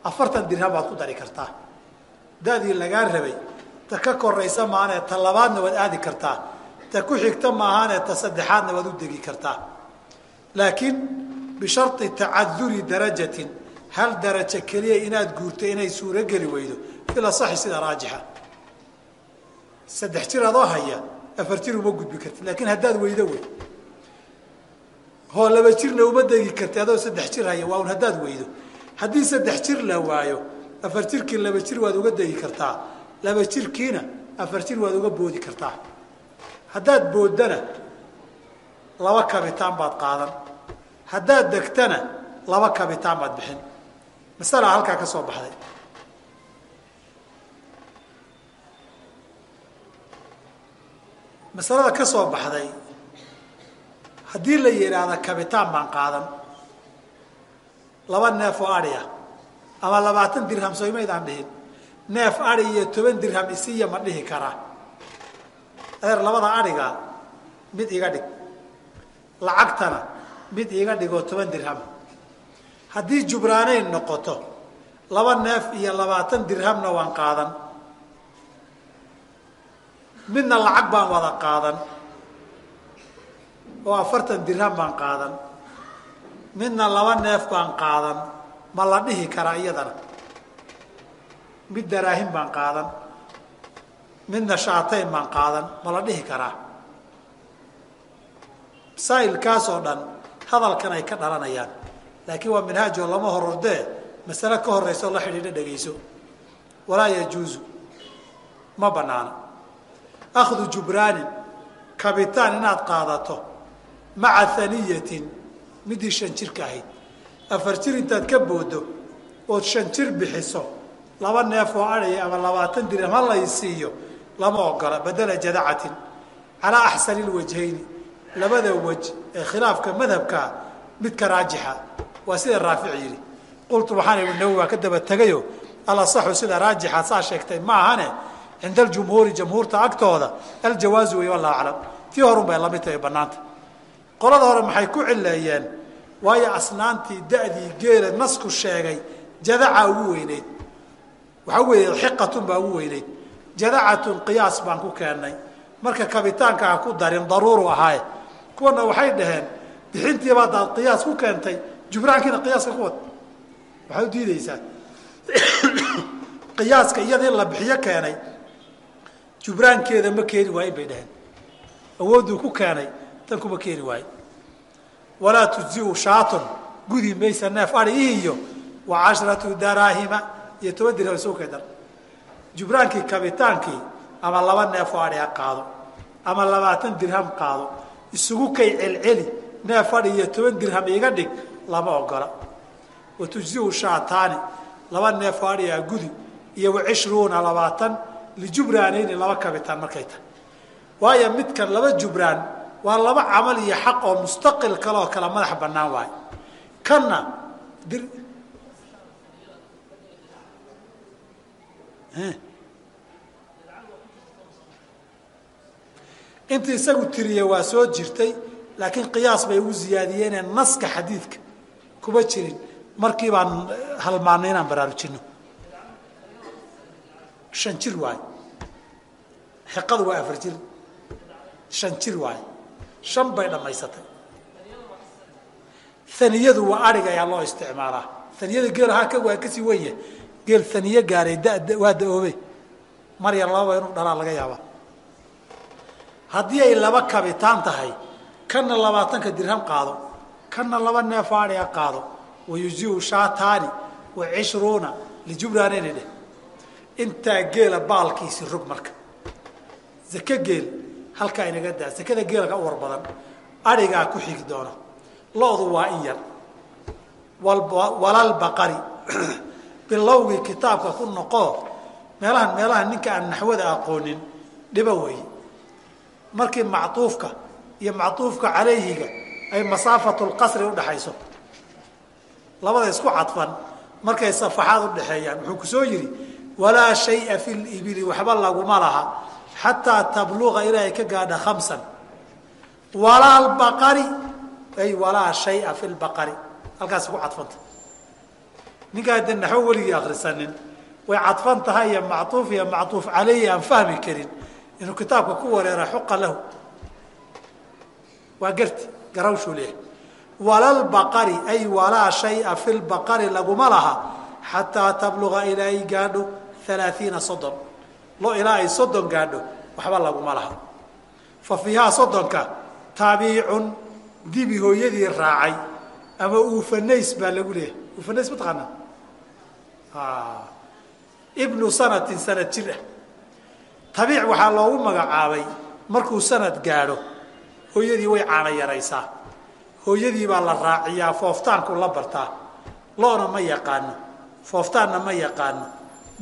afartan dirham baad ku dari kartaa. Dadii lagaa rabay ta ka koraysa maanee ta labaadna waad aadi kartaa ta ku xigta maahaanee ta saddexaadna waad u degi kartaa. Laakiin bishari tacaduri darajatin hal darajo keliya inaad guurto inay suurogeli weydo ila sida raajixa. Saddex jir adoo haya afar jir uma gudbi kartid laakiin haddaad weydo wey hoo laba jirna uma degi karti adoo saddex jir haya waa un haddaad weydo. Haddii saddex jir la waayo afar jirkii laba jir waad uga degi kartaa. Laba jirkiina afar jir waad uga boodi kartaa. Haddaad booddana laba kabitaan baad qaadan. Haddaad degtana laba kabitaan baad bixin. Masalaa halkaa ka soo baxday. Masalada ka soo baxday haddii la yidhaahda kabitaan baan qaadan. Laba neef oo adhi ama labaatan dirham soymaydaan dhihin. Neef adhi iyo toban dirham isiya ma dhihi karaa adeer labada adhiga mid iga dhig. Lacagtana mid iga dhigoo toban dirham. Haddii jubraanayn noqoto laba neef iyo labaatan dirhamna waan qaadan. Midna lacag baan wada qaadan oo afartan dirham baan qaadan. Midna laba neef baan qaadan. Ma la dhihi karaa iyadana? Mid daraahim baan qaadan. Midna shaatayn baan qaadan. Ma la dhihi karaa? Masaa'ilkaas oo dhan hadalkan ay ka dhalanayaan. Laakiin waa minhaajoo lama horordee masale ka horraysa oo la xidhiidha dhegayso. Walaa yajuusu ma banaana akhdu jubraanin. Kabitaan inaad qaadato maca haniyatin midii shan jirka ahayd. Afar jir intaad ka boodo ood shan jir bixiso laba neef oo adhaya ama labaatan dirham ha lay siiyo lama ogola badela jadacatin calaa axsani lwajhayni labada wej ee khilaafka madhabkaa midka raajixa. Waa sida raafic yidhi. Qultu waxaan ihi nawi waa ka daba tegayo alasaxu sida raajixa saa sheegtay ma cinda aljumhuuri jamhuurta agtooda aljawaazu wey wallahu aclam. Tii horun bay tahay banaanta qolada hore maxay ku cileeyeen waayo asnaantii da'dii geela nasku sheegay jadaca ugu weyneyd. Waxaa ugu weyneyd xiqatun baa ugu weyneyd. Jadacatun qiyaas baan ku keennay marka kabitaanka ha ku darin daruuru ahaaye kuwana waxay dhaheen bixintiiba haddaad qiyaas ku keentay. Jubraankiina qiyaaska ku wad. Waxay u diideysaa *coughs* qiyaaska iyadii la bixiyo keenay jubraankeeda ma keeni waayin bay dhaheen. Awoodduu ku keenay tan kuma keeni waayo walaa tujziu shaatun gudi maysa neef adhi iyo wa cashratu daraahima iyo toban dirham soo keedar jubraankii kabitaankii ama laba neef oo adhi ha qaado ama labaatan dirham qaado isugu kay celceli neef adhi iyo toban dirham iga dhig lama ogola. Wa tujziu shaataani laba neef oo adhi a gudi iyo wa cishruuna labaatan lijubraanayni laba kabitaan markay tahay. Waayo midkan laba jubraan waa laba camal iyo xaq oo mustaqil kale oo kala madax bannaan waayo kanna dir inta isagu tiriye waa soo jirtay laakiin qiyaas bay ugu ziyaadiyeenee naska xadiidka kuma jirin. Markii baan halmaanay inaan baraarujino shan jir waayo xiqadu waa afar jir. Shan jir waayo shan bay dhammaysatay. Aniyadu waa adhiga ayaa loo isticmaalaa. Aniyada geel haka waa ka sii wenya geel aniye gaaray waa da'oobe mar yar lababa inuu dhalaa laga yaabaa haddii ay laba kabitaan tahay kana labaatanka dirham qaado kana laba neef adhiga qaado. Wayuziu shaataani wa cishruuna lijubraanayni dheh. Intaa geela baalkiisi rog marka. Zake geel halkaa inaga daa zakada geela ka war badan adhigaa ku xigi doona lo-du waa in yar. Walalbaqari *clears throat* bilowgii kitaabka ku noqoo meelahan meelaha ninka aan naxwada aqoonin dhibo weeye markii mactuufka iyo mactuufka calayhiga ay masaafatu lqasri udhaxayso labada isku cadfan markay safaxaad udhaxeeyaan wuxuu ku soo yidhi walaa shaya fi libili waxba laguma laha xataa tabluqa ilaa ka gaadha khamsan walaa ay walaa shaya fi lbaqari halkaasi ku cadfanta ninkaa de naxwo weligii akrisanin way cadfan tahay iyo mactuuf iyo mactuuf caleyhi aan fahmi karin inuu kitaabka ku wareera xuqa lahu waa garti garawshuu leeyahay walalbaqari ay walaa shaya fi lbaqari laguma laha xataa tabluga ilaa gaadho alaaiina soddon lo ilaa ay soddon gaadho waxba laguma laha. Fa fiihaa soddonka taabiicun dibi hooyadii raacay ama uufanays baa lagu leeyahay. Uufanays mataqaanaa ibnu sanatin sanad jir ah. Tabiic waxaa loogu magacaabay markuu sanad gaadho hooyadii way caana yaraysaa. Hooyadii baa la raaciyaa fooftaanku la bartaa. Loona ma yaqaano fooftaanna ma yaqaano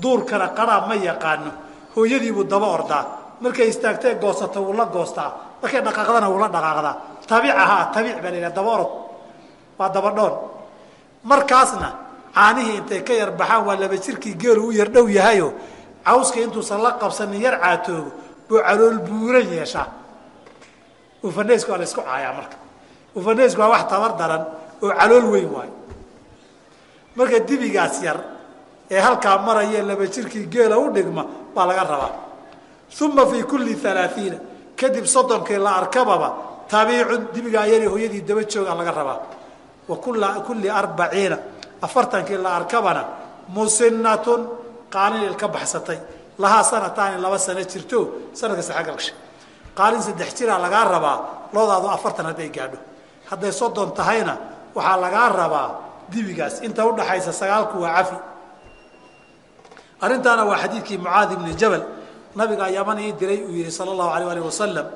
duurkana qaraa ma yaqaano hooyadiibuu daba ordaa. Markay istaagtee goosata wuu la goostaa. Markay dhaqaaqdana wuu la dhaqaaqdaa. Tabiic ahaa tabiic baa la daba orod. Waa dabadhoon markaasna caanihii intay ka yar baxaan waa laba jirkii geelu u yar dhow yahayo cawska intuusan la qabsanin yar caatoogo buu calool buuran yeeshaa. Ufaneysku waa la caayaa marka. Ufaneysku waa wax tabar daran oo calool weyn waayo. Marka dibigaas yar ee halkaa maraya laba jirkii geela u dhigma baa laga rabaa. Uma fii kulli alaaiina kadib soddonkii la arkababa tabiicun dibigaa yari hooyadii daba jooga laga rabaa. Wa kulli arbaciina afartankii la arkabana musinatun qaalin ilka baxsatay. Lahaa sanataani laba sano jirto sanadka saxagalsha qaalin saddex jiraa lagaa rabaa loodaadu afartan hadday gaadho. Hadday soddon tahayna waxaa lagaa rabaa dibigaas. Inta udhaxaysa sagaalku waa cafi arrintaana waa xadiidkii mucaadi ibni jabal nabiga yaman ii diray uu yihi sala allahu alayh alih wasalam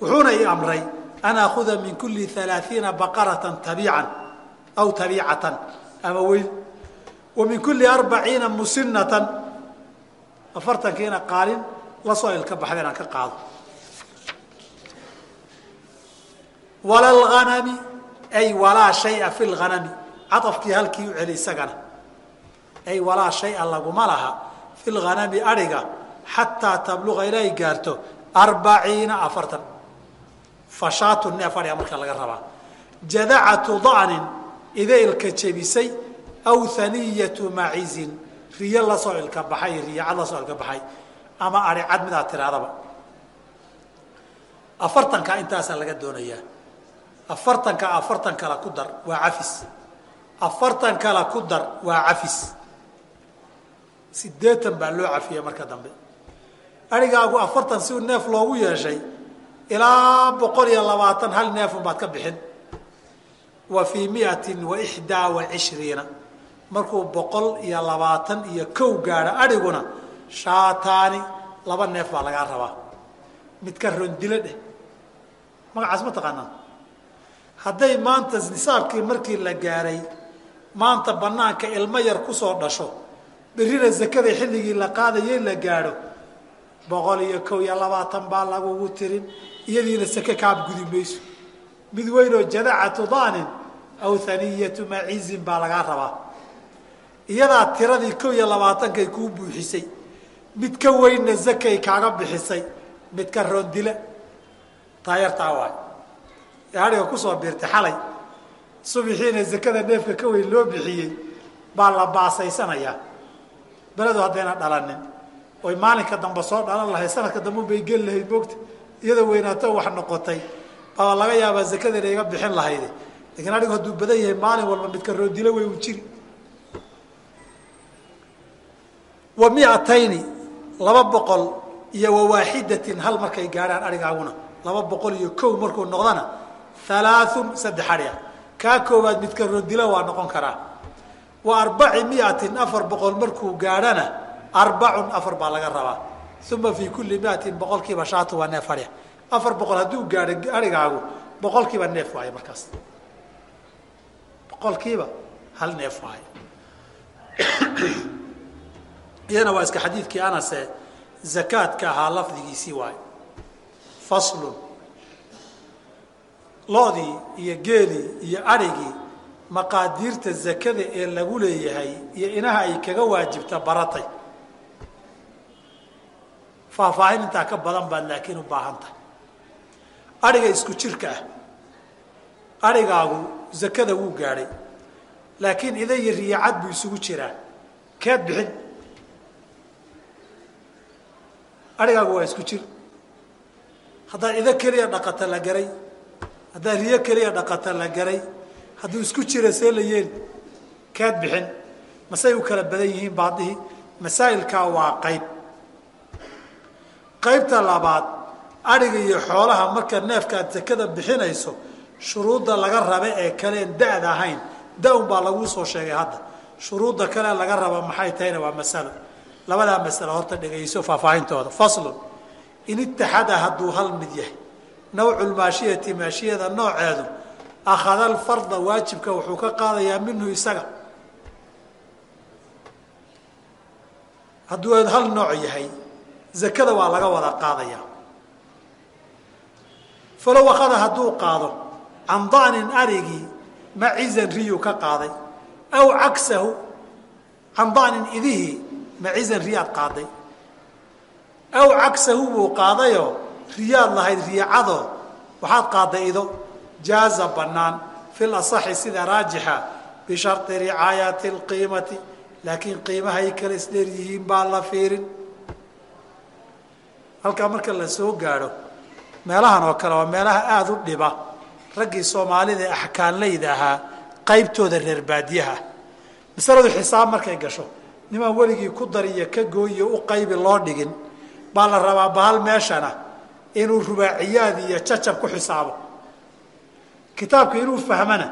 wuxuuna ii amray an aakuda min kulli alaaiina baqaratan tabiican aw tabiicatan. Ama weyn wa min kulli arbaciina musinatan afartankiina qaalin la soo ilka baxda inaan ka qaado. Walalhanami ay walaa shaya fi lhanami caafkii halkii u celi isagana ay walaa shaya laguma laha fi adhiga xataa tabluqa ilaa gaarto arbaciina afartan. Fashaatu neef marka laga rabaa. Jadacatu da'nin ida ilka jebisay aw haniyatu macizin riyo la soo ilka baxay riyo cad la soo ilka baxay ama adhi cad midaad tirahdaba afartanka intaasaa laga doonayaa. Afartanka afartan kala ku dar waa cafis. Afartan kala ku dar waa cafis sideetan baa loo cafiya marka dambe. Adhigaagu afartan si neef loogu yeeshay ilaa boqol iyo labaatan hal neefun baad ka bixin. Wa fii miatin wa ixdaa wa markuu boqol iyo labaatan iyo kow gaadho adhiguna shaataani laba neef baa lagaa rabaa. Midka rondilo dheh. Magacaas ma taqaanaa? Hadday maanta nisaabkii markii la gaaray maanta banaanka ilmo yar ku soo dhasho berrina zakada xilligii la qaadayay la gaadho. Boqol iyo kow iyo labaatan baa lagugu tirin iyadiina sake kaab gudi mayso mid weynoo jadacatu daanin aw haniyatu macizin baa lagaa rabaa. Iyadaa tiradii kow iyo labaatankay kuu buuxisay. Mid ka weynna zakay kaaga bixisay midka roondila taayartaa waay. Ee adhiga ku soo biirtay xalay. Subixiina zakada neefka ka weyn loo bixiyey baa la baasaysanayaa beledu haddayna dhalanin. Oy maalinka dambe soo dhalan lahayd sanadka dambe bay geli lahayd moogta iyadoo weynaato wax noqotay. Baa laga yaabaa zakadeena iga bixin lahayde lakiin adhigu hadduu badan yahay maalin walba midka roodilo wey u jiri. Wa miatayni laba boqol iyo wawaaxidatin hal markay gaadhaan adhigaaguna laba boqol iyo kow markuu noqdana halaathun saddex adhiga kaa koowaad midka roodilo waa noqon karaa wa arbaci miatin afar boqol markuu gaadhana arbacun afar baa laga rabaa. Uma fii kulli miatin boqolkiiba shaatu waa neef adhiga afar boqol hadduu gaadho adhigaagu boqolkiiba neef waayo markaas. Boqolkiiba hal neef waayo iyana waa iska xadiidkii anase zakaadka ahaa lafdigiisii waayo faslun. Loodii iyo geelii iyo adhigii maqaadiirta zakada ee lagu leeyahay iyo inaha ay kaga waajibta baratay. Faahfaahin intaa ka badan baad laakiin u baahan tahay. Adhiga isku jirka ah. Adhigaagu zakada wuu gaadhay. Laakiin ida iyo riyacad buu isugu jiraa. Keed bixin. Adhigaagu waa isku jir. Haddaad ido keliya dhaqata la garay. Haddaad riyo keliya dhaqata la garay hadduu isku jira see la yeeli keed bixin. Masay u kala badan yihiin baadihii. Masaa'ilkaa waa qayb. Qaybta labaad adhiga iyo xoolaha marka neefka aad zakada bixinayso shuruudda laga raba ee kaleen da-da ahayn. Da'un baa laguu soo sheegay hadda. Shuruudda kale laga raba maxay tahayna waa masalo labadaa masalo horta dhegayso faahfaahintooda. Faslun in itaxada hadduu hal mid yahay. Nawcu lmaashiyati maashiyada nooceedu akhada alfarda waajibka wuxuu ka qaadayaa minhu isaga hadduu hal nooc yahay zakada waa laga wada qaadayaa falow akhada hadduu qaado can da'nin arigii macizan riyuu ka qaaday aw cagsahu can da'nin idihii macizan riyaad qaaday aw cagsahu buu qaadayoo riyaad lahayd riyacadoo waxaad qaaday ido jaaza bannaan fil asaxi sida raajixa bisharti ricaayati alqiimati laakiin qiimahay kala isdheer yihiin baa la fiirin. Halkaa marka la gaadho meelahan oo kale waa meelaha aada u dhiba. Raggii soomaalida ee ahaa qaybtooda reer baadiyaha. Masaladu xisaab markay gasho nimaan weligii ku dariyo ka gooyiyo u qaybi loo dhigin baa la rabaa bahal meeshana inuu rubaaciyaad iyo jacab ku xisaabo kitaabka inuu fahmana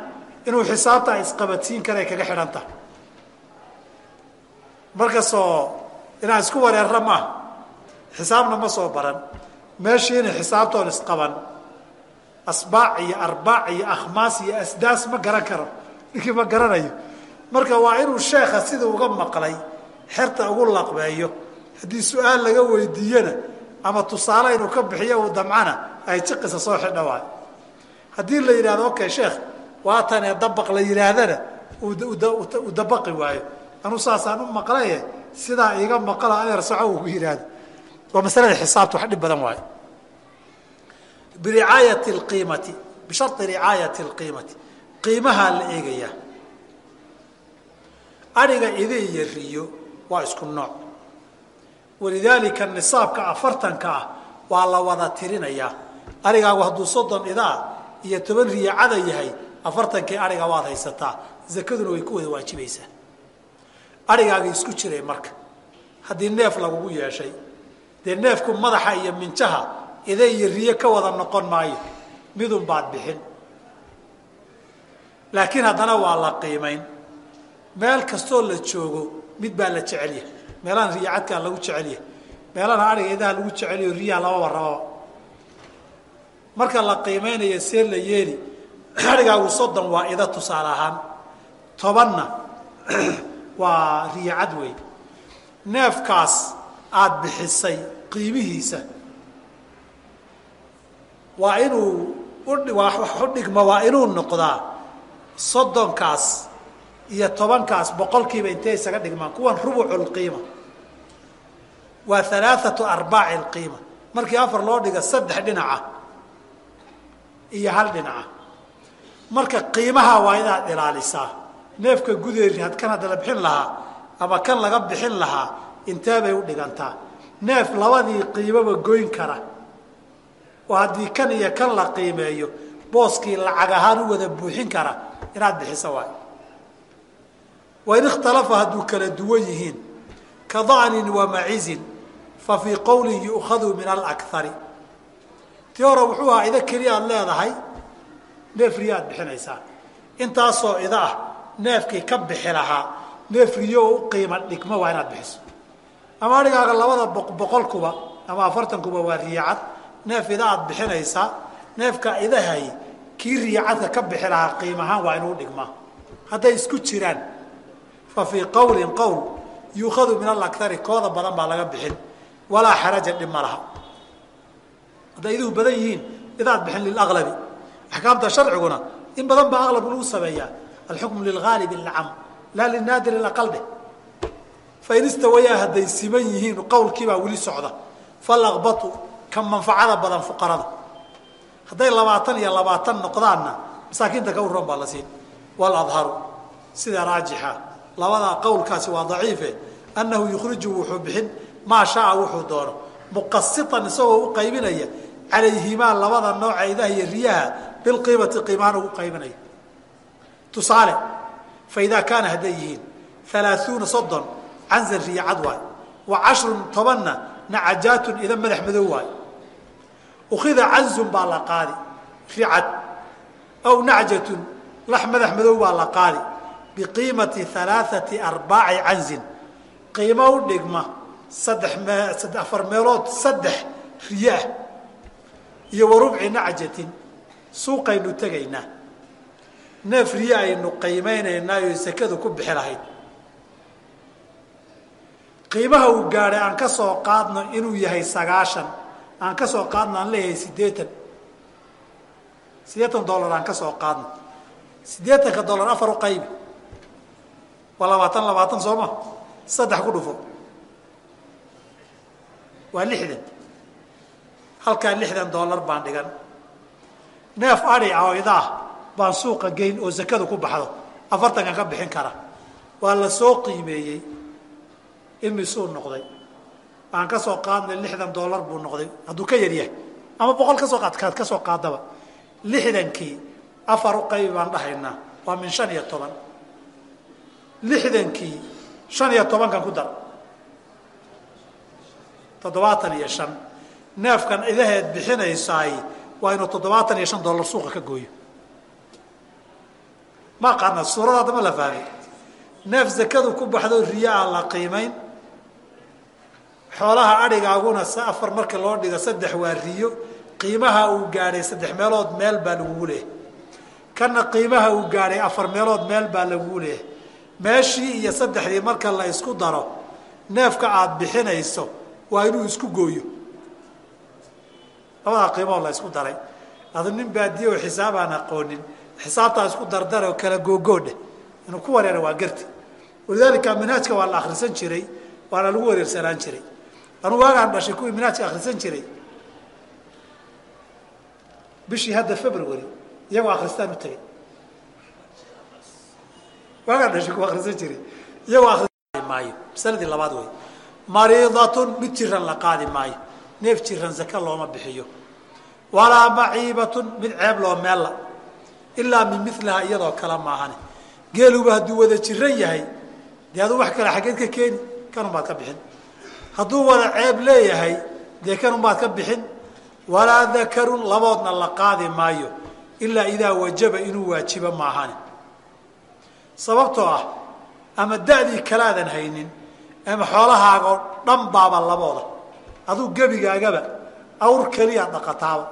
inuu xisaabta isqabadsiin kara kaga xidhan tahay markastoo inaan isku wareerra maaha xisaabna ma soo baran. Meeshiina xisaabtoon isqaban asbaac iyo arbaac iyo akhmaas iyo asdaas ma garan karo. Ninkii ma garanayo. Marka waa inuu sheekha sida uga maqlay xerta ugu laqbeeyo. Haddii su'aal laga weydiiyana ama tusaale inuu ka bixiyo uu damcana ay jiqisa soo xidha waayo haddii la yidhahdo okay sheekh waatanee dabaq la yidhaahdana. Uu dabaqi waayo. Anuu saasaan u maqlaye sidaa iiga maqala adeer soco uu yidhaahdo. Waa masalada xisaabta wax dhib badan waayo. Biricaayati lqiimati bishari ricaayati lqiimati qiimahaa la eegayaa adhiga ide iyo riyo waa isku nooc. Walidaalika nisaabka afartanka ah waa la wada tirinayaa. Adhigaagu hadduu soddon idaa iyo toban riyacada yahay afartankii adhiga waad haysataa. Zakaduna way ku wada waajibaysaa. Adhigaaga isku jiray marka. Haddii neef lagugu yeeshay dee neefku madaxa iyo minjaha ide iyo riyo ka wada noqon maayo midun baad bixin. Laakiin haddana waa la qiimayn meel kastoo la joogo mid baa la jecelyahay meelahan riyacadkaa lagu jecelyahay meelana adhiga idaha lagu jecelyaho riyaha lababa rababa marka la qiimeynayo see la yeeli adhigaagu soddon waa ida tusaale ahaan. Tobanna *clears throat* waa riyacad wey neefkaas aada bixisay qiimihiisa. Waa inuu udhigma waa inuu noqdaa soddonkaas iyo tobankaas boqolkiiba intee isaga dhigmaan kuwan rubucu lqiima waa alaaatu arbaaci lqiima markii afar loo dhiga saddex dhinaca iyo hal dhinaca marka qiimaha waa inaad ilaalisaa. Neefka gudeeri had kan hadda la bixin lahaa ama kan laga bixin lahaa intee bay u dhigantaa. Neef labadii qiimoba goyn kara. Oo haddii kan iyo kan la qiimeeyo booskii lacag ahaan u wada buuxin kara inaad bixiso waay wain ikhtalafa hadduu kala duwan yihiin ka da'nin wa macizin fa fii qowlin yu'khadu min alakari tii hore wuxuu ahaa ida keliya aad leedahay. Neef riyo aad bixinaysaa. Intaasoo ida ah neefkii ka bixi lahaa neef riyo u qiima dhigmo waa inaad bixiso. Ama adhigaaga labada boqolkuba ama afartankuba waa riyacad neef ida aad bixinaysaa neefka idahay kii riyacadka ka bixi lahaa qiim ahaan waa inuu dhigmaa hadday isku jiraan fa fii qowlin qowl yuukhadu min alakari kooda badan baa laga bixin. Walaa xaraja dhib ma laha hadday iduhu badan yihiin idaad bixin lilaqlabi axkaamta sharciguna in badan baa aqlab lagu sameeyaa. Alxukmu lilgaalib ilcam laa linaadir ilaqaldhe fain istawayaa hadday siman yihiin qowlkiibaa weli socda. Falaqbatu ka manfacada badan fuqarada. Hadday labaatan iyo labaatan noqdaanna masaakiinta ka uron baa la siin. Waladharu sida raajixa. Labadaa qowlkaasi waa daciife. Annahu yukhriju wuxuu bixin maa shaaa wuxuu doono. Muqasitan isagoo u qaybinaya calayhimaa labada nooca idaha iyo riyaha bilqiimati qiimaan ugu qaybinaya tusaale fa idaa kaana hadday yihiin alaaثuuna soddon canzan riya cad waay wa cashrun tobanna nacajaatun ida madax madow waay ukhida canzun baa la qaadi ricad aw nacjatun lax madax madow baa la qaadi biqiimati alaaثati arbaaci canzin. Qiimo u dhigma saddex afar meelood saddex riyo ah iyo wa rubci nacjatin suuqaynu tegaynaa. Neef riyo aynu qiimaynaynaayo sekadu ku bixi lahayd. Qiimaha uu gaadhay aan ka soo qaadno inuu yahay sagaashan aan ka soo qaadno aan leeyahay siddeetan. Siddeetan dollar aan ka soo qaadno. Siddeetanka dollar afar u qaybi. Waa labaatan labaatan soo ma? Saddex ku dhufo. Waa lixdan halkaa lixdan dollar baan dhigan. Neef adhi ah idaah baan suuqa geyn oo zakadu ku baxdo. Afartankan ka bixin kara. Waa la soo qiimeeyey. Imisuu noqday. Aan ka soo qaadnay lixdan dollar buu noqday. Hadduu ka yaryahay ama boqol ka soo qaad kaad ka soo qaadaba. Lixdankii afar u qaybi baan dhahaynaa. Waa min shan iyo toban. Lixdankii shan iyo tobankan ku dar. Toddobaatan iyo shan neefkan idaheed bixinaysaay waa inuu toddobaatan iyo shan dollar suuqa ka gooyo. Ma qaadna suurada adama la fahmay neef zakadu ku baxdo riyaa la qiimayn xoolaha adhigaaguna afar marka loo dhigo saddex waa riyo. Qiimaha uu gaadhay saddex meelood meel baa lagugu leehay kana qiimaha uu gaadhay afar meelood meel baa lagugu leehay meeshii iyo saddexdii marka la isku daro neefka aada bixinayso waa inuu isku gooyo labadaa qiimaoo la isku daray. Adu nin baadiye oo xisaab aan aqoonin xisaabtaa isku dardare oo kala googoodheh inuu ku wareera waa garti. Walidaalika minhaajka waa la akhrisan jiray waana lagu wareersanaan jiray. Anuu waagaan dhashay kuwii minhaajka akhrisan jiray. Bishii hadda february iyagoo akhristaan u tegay waagaan dhashay kuwa akhrisan jiray. Iyagoo akhri maayo masaladii labaad wey mariidatun mid jiran la qaadi maayo neef jiran zaka looma bixiyo. Walaa maciibatun mid ceeb loo meella. Ilaa min miliha iyadoo kale maahane geeluba hadduu wada jiran yahay dee aduu wax kale xaggeed ka keeni kanun baad ka bixin. Hadduu wada ceeb leeyahay dee kanun baad ka bixin. Walaa dakarun laboodna la qaadi maayo ilaa idaa wajaba inuu waajibo maahane sababtoo ah ama da'dii kalaadan haynin ama xoolahaagoo dhan baaba labooda aduu gebigaagaba awr keliyaad dhaqataaba.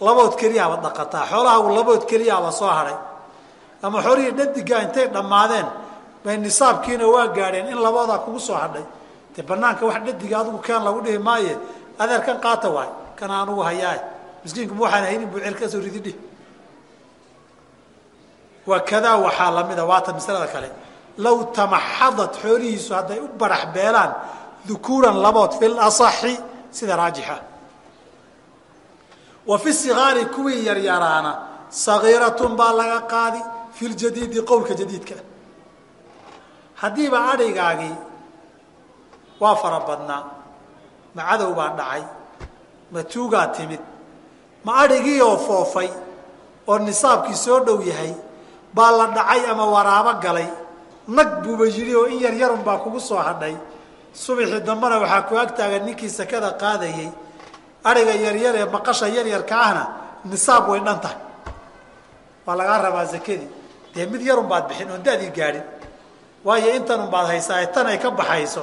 Labood keliyaaba dhaqataa. Xoolahaagu labood keliyaaba soo hadhay ama xoolihii dhadigaa intay dhammaadeen bay nisaabkiina waa gaadheen in laboodaa kugu soo hadhay. Dee banaanka wax dhadiga adigu keen lagu dhihi maaye? Adeer kan qaata waay kana anugu hayaay miskiinku ma waxaan haynin buu cel ka soo rididhi. Waa kadaa waxaa lamida waata masalada kale low tamaxadat xoolihiisu hadday u barax beelaan dukuuran labood fi lasaxi sida raajixa wa fi sigaari kuwii yaryaraana sagiiratun baa laga qaadi fi ljadiidi qowlka jadiidka haddiiba adhigaagii waa fara badnaa ma cadow baa dhacay ma tuugaa timid ma adhigii oo foofay oo nisaabkii soo dhow yahay baa la dhacay ama waraabo galay nag buuba yidhi oo in yar yarun baa kugu soo hadhay. Subaxii dambena waxaa ku agtaagan ninkii sakada qaadayey adhiga yaryar ee maqasha yaryarka ahna nisaab way dhan tahay. Waa lagaa rabaa zakadii dee mid yarun baad bixin oon da'dii gaadhin. Waayo intan un baad haysaa tan ay ka baxayso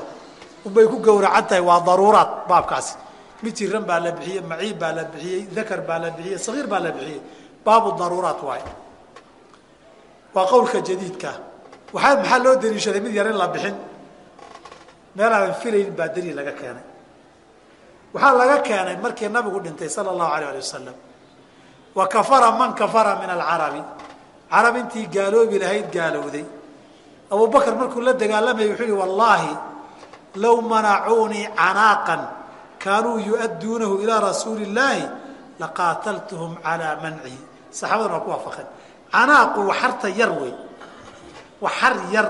unbay ku gowracan tahay. Waa daruuraad baabkaasi. Mid jiran baa la bixiyey maciib baa la bixiyey dakar baa la bixiyey sagiir baa la bixiyey. Baabu daruuraat waay waa qowlka jadiidka waxaa maxaa loo daliishaday mid yar in la bixin? Meel aadan filayn baa daliil laga keenay. Waxaa laga keenay markii nabigu dhintay sala allahu alayh ali wasalam wa kafara man kafara min alcarabi carab intii gaaloobi lahayd gaalowday. Abubakr markuu la dagaalamayay wuxuu yihi wallaahi low manacuunii canaaqan kaanuu yu'adduunahu ilaa rasuuli illaahi laqaataltuhum calaa mancihi saxaabadana waa ku waafaqeen. Canaaqu waxarta yar wey waxar yar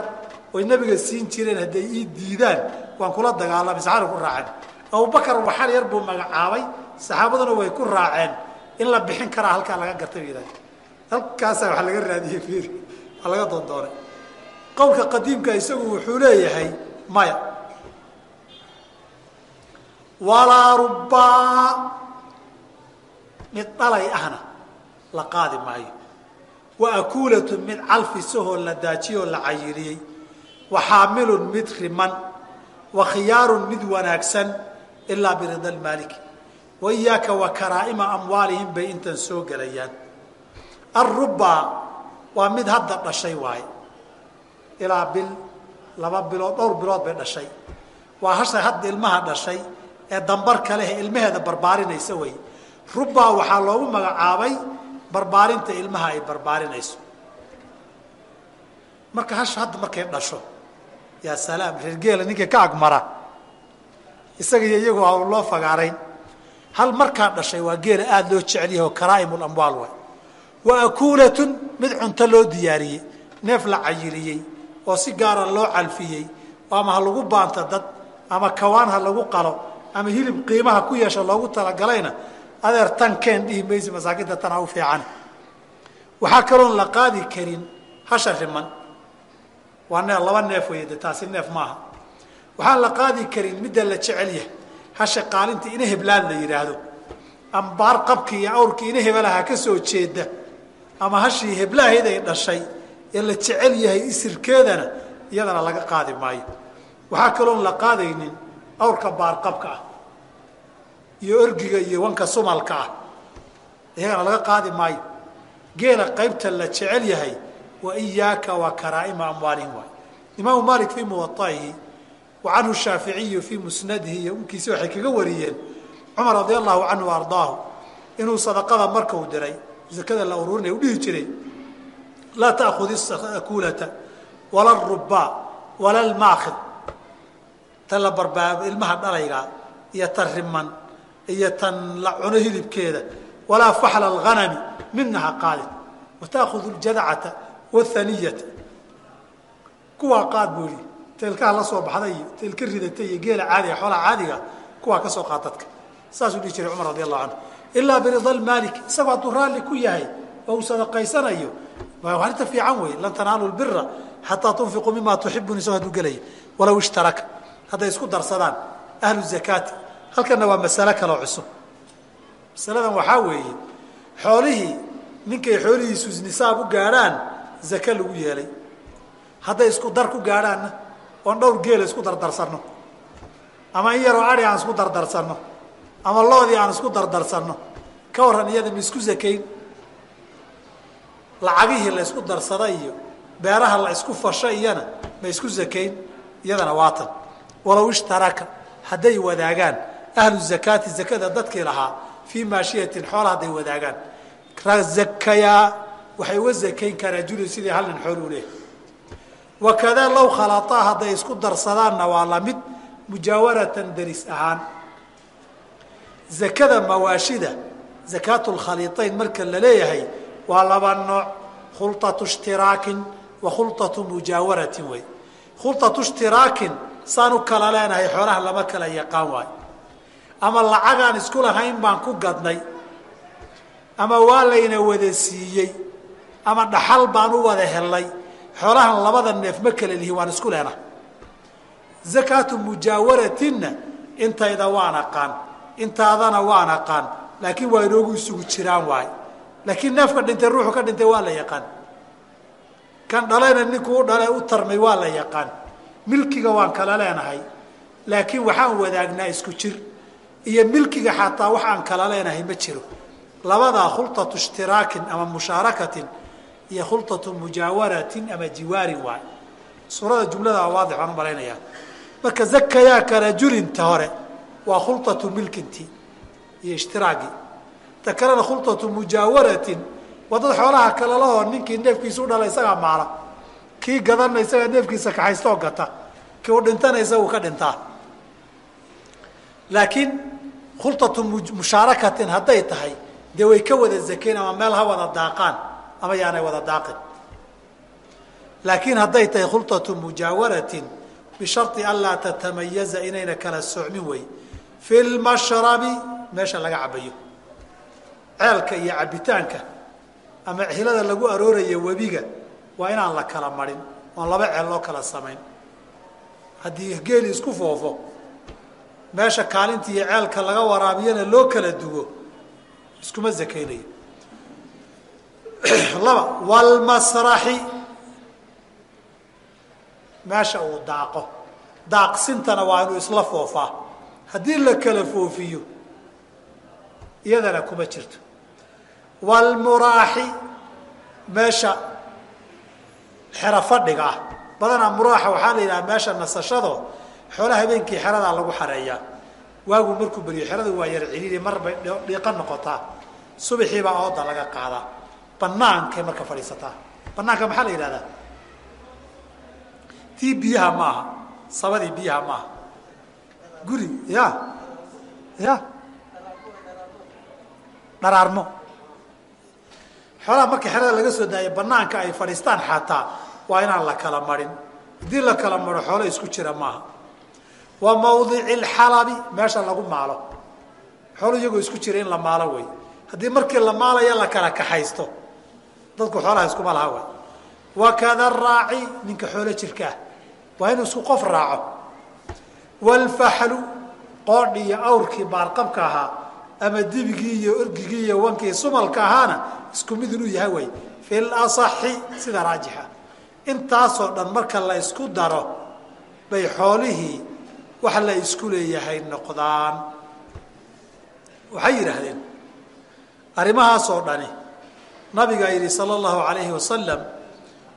oy nabiga siin jireen hadday ii diidaan waan kula dagaalamay saxaabada ku raaceen abubakar waxar yar buu magacaabay saxaabaduna way ku raaceen. In la bixin karaa halkaa laga gartay bay yidhahdeen halkaasaa wax laga raadiyey fiiri waa laga doondoonay. Qowlka qadiimka isagu wuxuu leeyahay maya. Walaa rubbaa mid dhalay ahna la qaadi maayo wa akuulatun mid calfisahoo la daajiyoo la cayiliyey wa xaamilun mid riman wa khiyaarun mid wanaagsan. Ilaa birida lmaaliki wa iyaaka wa karaa'ima amwaalihim bay intan soo gelayaan. Alrubbaa waa mid hadda dhashay waaye. Ilaa bil laba bilood dhowr bilood bay dhashay. Waa hasha hadda ilmaha dhashay ee dambarka leh ilmaheeda barbaarinaysa wey rubbaa waxaa loogu magacaabay barbaarinta ilmaha ay barbaarinayso. Marka hasha hadda markay dhasho yaa salaam reergeela ninkii ka agmara isaga iyo iyagu a loo fagaarayn. Hal markaa dhashay waa geela aada loo jecelyahay oo karaa'im lamwaal waay. Wa akuulatun mid cunto loo diyaariyey neef la cayiliyey oo si gaara loo calfiyey ama ha lagu baanta dad ama kawaan ha lagu qalo ama hilib qiimaha ku yeesha loogu talagalayna adeer tan keen dhihi maysi masaakiinta tan ha u fiican. Waxaa kaloon la qaadi karin hasha riman. Waa nee laba neef wey de taasi neef maaha. Waxaan la qaadi karin midda la jecel yahay hasha qaalinta ina heblaan la yidhaahdo ambaar qabkii iyo awrkii ina hebelaha ka soo jeeda ama hashii heblahayd ay dhashay ee la jecel yahay isirkeedana iyadana laga qaadi maayo. Waxaa kaloon la qaadaynin awrka baarqabka ah iyo orgiga iyo wanka sumalka ah. Iyagana laga qaadi maayo. Geela qaybta la jecel yahay wa iyaaka wa karaa'ima amwaalihim waay. Imaamu maalik fii muwaaihi wa shaaficiyu fii musnadihi iyo unkiisi waxay kaga wariyeen cumar radia allahu canhu ardaahu inuu sadaqada markau diray zakada la ururinaya u dhihi jiray laa taأkud akuulata wala rubbaa wala lmaakid tan la ilmaha dhalayga iyo riman iyo tan la cuno hilibkeeda. Walaa faxla اlganami midna ha wataakudu ljadcata wاthaniyata kuwaa qaad buu yihi teelkaha la soo baxday iyo teelka ridatay iyo geela caadiga xoolaha caadiga kuwaa ka soo qaad dadka. Saasuu dhihi jiray cumar radi allahu canhu ilaa birida maalik isagoo hadduu raalli ku yahay oo uu sadaqaysanayo arrinta fiican wey lan tanaalu lbira xataa tunfiquu mima tuxibun isagoo haduu gelaya walow ishtaraka hadday isku darsadaan ahlu zakaati halkanna waa masalo kaloo cusub. Masaladan waxaa weeye xoolihii ninkay xoolihiisu nisaab u gaadhaan zake lagu yeelay. Hadday isku dar ku gaadhaanna oon dhowr geela isku dardarsanno. Ama in yaroo adi aan isku dardarsanno. Ama loodii aan isku dardarsanno. Ka warran iyada ma isku zakayn. Lacagihii la isku darsada iyo beeraha la isku fasho iyana ma isku zakayn. Iyadana waatan walow ishtaraka hadday wadaagaan ahlu zakaati zakada dadkii lahaa fii maashiyatin xoola hadday wadaagaan zakayaa waxay uga zakayn karaa julin sidii hal nin xool u leehay wakadaa low khalataa hadday isku darsadaanna waa lamid mujaawaratan daris ahaan zakada mawaashida zakaatu lkhaliitayn marka la leeyahay waa laba nooc khulطatu ishtiraakin wa khulطatu mujaawaratin wey khulطatu ishtiraakin saan u kala leenahay xoolaha lama kala yaqaan waayo ama lacagaan isku lahayn baan ku gadnay ama waa layna wada siiyey ama dhaxal baan u wada helnay xoolahan labada neef ma kala lihin waan isku leenahay. Zakaatu mujaawaratinna intayda waan aqaan intaadana waan aqaan laakiin waa inoogu isugu jiraan waay. Laakiin neefka dhintay ruuxu ka dhintay waa la yaqaan. Kan dhalayna ninkuu dhale u tarmay waa la yaqaan. Milkiga waan kala leenahay laakiin waxaan wadaagnaa isku jir iyo milkiga xataa wax aan kala leenahay ma jiro labadaa khulطatu ishtiraakin ama mushaarakatin iyo khulطatu mujaawaratin ama jiwaarin waay suurada jumlada waadix baan u malaynayaa marka zakayaa ka rajulinta hore waa khulطatu milkinti iyo ishtiraagi ta kalena khulطatu mujaawaratin waa dad xoolaha kalalahoo ninkii neefkiisa u dhala isagaa maala kii gadana isagaa neefkiisa kaxaystoo gata kii u dhintana isagu ka dhintaa laakiin khulطatu mushaarakatin hadday tahay dee way ka wada zakeyn ama meel ha wada daaqaan ama yaanay wada daaqin. Laakiin hadday tahay khulطatu mujaawaratin bishari an laa tatamayaza inayna kala socmin wey fi lmashrabi meesha laga cabayo. Ceelka iyo cabitaanka ama hilada lagu aroorayo webiga waa inaan la kala marin oon laba ceel loo kala samayn. Haddii geeli isku foofo meesha kaalinta iyo ceelka laga waraabiyana loo kala duwo iskuma zakaynayo. *clears throat* Laba walmasraxi meesha uu daaqo. Daaqsintana waa inuu isla foofaa. Haddii la kala foofiyo iyadana kuma jirto. Walmuraaxi meesha xero fadhiga ah. Badanaa muraaxa waxaa la yidhaha meesha nasashado xoolaha habeenkii xeradaa lagu xareeyaa waagu markuu beriyo xeradu waa yar ciliili mar bay dhiiqa noqotaa subaxiibaa ooda laga qaadaa banaankay marka fadhiisataa. Banaanka maxaa la yidhahdaa? Tii biyaha maaha sabadii biyaha maaha guri ya ya. Dharaarmo. Xoolaha markii xerada laga soo daayo banaanka ay fadhiistaan xataa waa inaan la kala marin. Haddii la kala maro xoolo isku jira maaha wa mawdici lxalabi meesha lagu maalo. Xoolo iyagoo isku jira in la maalo wey haddii markii la maalaya la kala kaxaysto dadku xoolaha iskuma laha way. Wakada raaci ninka xoolo jirka ah. Waa inuu isku qof raaco. Walfaxlu qoodhi iyo awrkii baarqabka ahaa ama dibigii iyo orgigii iyo wankii sumalka ahaana isku mid inuu yahay way. Fi lasaxi sida raajixa. Intaasoo dhan marka la isku daro bay xoolihii wax la isku leeyahay noqdaan. Waxay yidhaahdeen arrimahaasoo dhani nabigaa yidhi sala allahu alayhi wasalam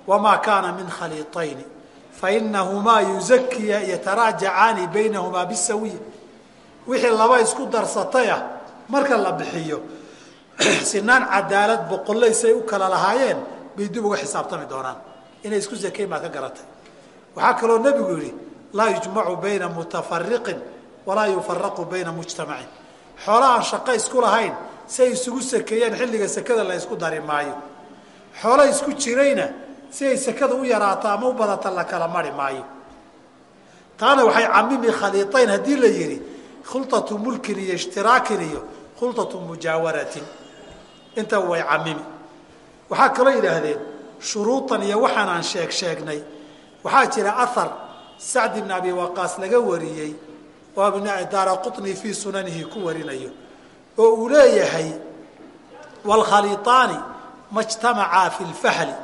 wamaa kaana min khaliiطayni fainahumaa yuzakiya yataraajacaani baynahumaa bisawiya wixii laba isku darsatayah marka la bixiyo *clears throat* sinaan cadaalad boqollaysay u kala lahaayeen bay dib uga xisaabtami doonaan. Inay isku zakeyn baad ka garatay. Waxaa kaloo nebigu yidhi laa yujmacu bayna mutafariqin walaa yufaraqu bayna mujtamacin. Xoola aan shaqo isku lahayn si ay isugu sakeeyaan xilliga sekada la ysku dari maayo. Xoolo isku jirayna si ay sekada u yaraato ama u badata la kala mari maayo. Taana waxay camimi khaliiayn haddii la yidhi khulطatu mulkin iyo ishtiraakin iyo khulطatu mujaawaratin. Intaba way camimi waxaa kaloo yidhaahdeen shuruudan iyo waxaan aan sheeg sheegnay. Waxaa jira ahar sacd ibn abi waqaas laga wariyey oo daara quطni fii sunanihi ku warinayo oo uu leeyahay wاlkhaliiطaani ma jtamacaa fi اlfahli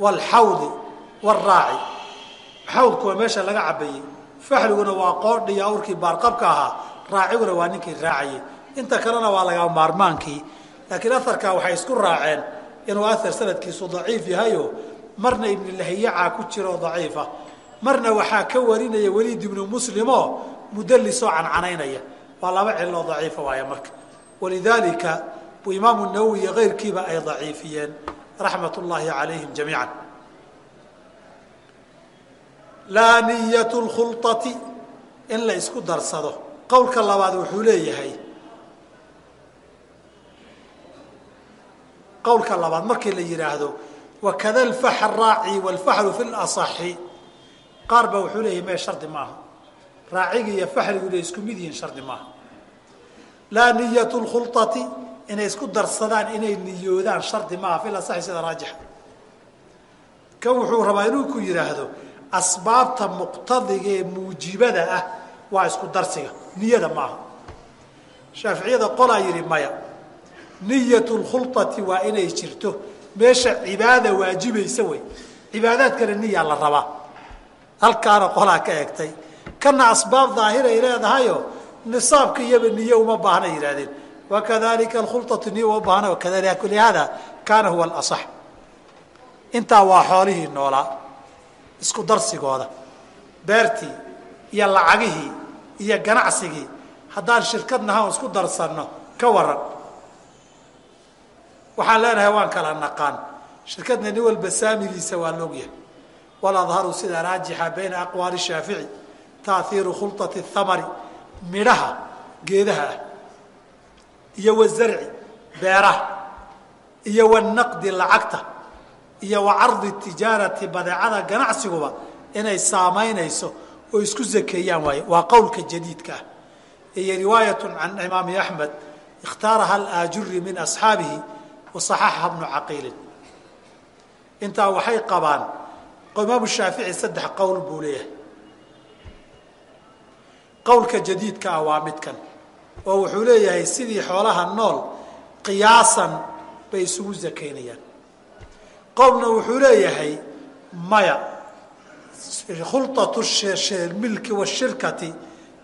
wاlxawdi wاraaci xawdku waa meesha laga cabayey faxliguna waa qoodhi iyo awrkii baarqabka ahaa raaciguna waa ninkii raacayey inta kalena waa laga maarmaankii laakiin aharkaa waxay isku raaceen inuu ahar sanadkiisu daciif yahayo marna ibnu lahiyaca ku jiro daciifa marna waxaa ka warinaya weliid ibnu muslimoo mudalisoo cancanaynaya waa laba ciloo daciifa waaya marka. Walidaalika buu imaamu nawowi keyrkiiba ay daciifiyeen raxmat ullaahi calayhim jamiica laa niyat lkhulati in la isku darsado. Qowlka labaad wuxuu leeyahay qowlka labaad markii la yidhaahdo wakada alfax raaci walfaxlu fi lasaxi qaar baa wuxuu leeyahay mee shardi maaha? Raaciga iyo faxligu inay isku mid yihiin shardi maaha. Laa niyat lkhulati inay isku darsadaan inay niyoodaan shardi maaha fi lasaxi sida raajixa kan wuxuu rabaa inuu ku yidhaahdo asbaabta muqtadiga muujibada ah waa isku darsiga niyada maaha. Shaaficiyada qolaa yidhi maya niyat lkhulati waa inay jirto meesha cibaada waajibaysa wey cibaadaadkana niyaa la rabaa halkaana qolaa ka egtay kana asbaab daahiray leedahayo nisaabka iyaba niye uma baahna yidhahdeen wakadalika alkhulatu niye uma baahna lihaada kaana huwa alasax. Intaa waa xoolihii noolaa isku darsigooda beertii iyo lacagihii iyo ganacsigii haddaan shirkadnaha isku darsanno ka waran waxaan leenahay waan kala naqaan. Shirkadna nin walba saamigiisa waa laogyahay waladharu sida raajixa bayna aqwaali shaafici taahiiru khulطati اthamari midhaha geedaha ah iyo wazarci beeraha iyo wanaqdi lacagta iyo wa cardi tijaarati badeecada ganacsiguba inay saamaynayso oo isku zakeeyaan waaye waa qowlka jadiidka ah iyo riwaayat can imaami axmed ikhtaaraha alaajuri min asxaabihi waصaxaxaha bnu caqiilin intaa waxay qabaan imaamu shaafici saddex qowl buu leeyahay. Qowlka jadiidka ah waa midkan oo wuxuu leeyahay sidii xoolaha nool qiyaasan bay isugu zakaynayaan. Qowlna wuxuu leeyahay maya. Khulطatu milki washirkati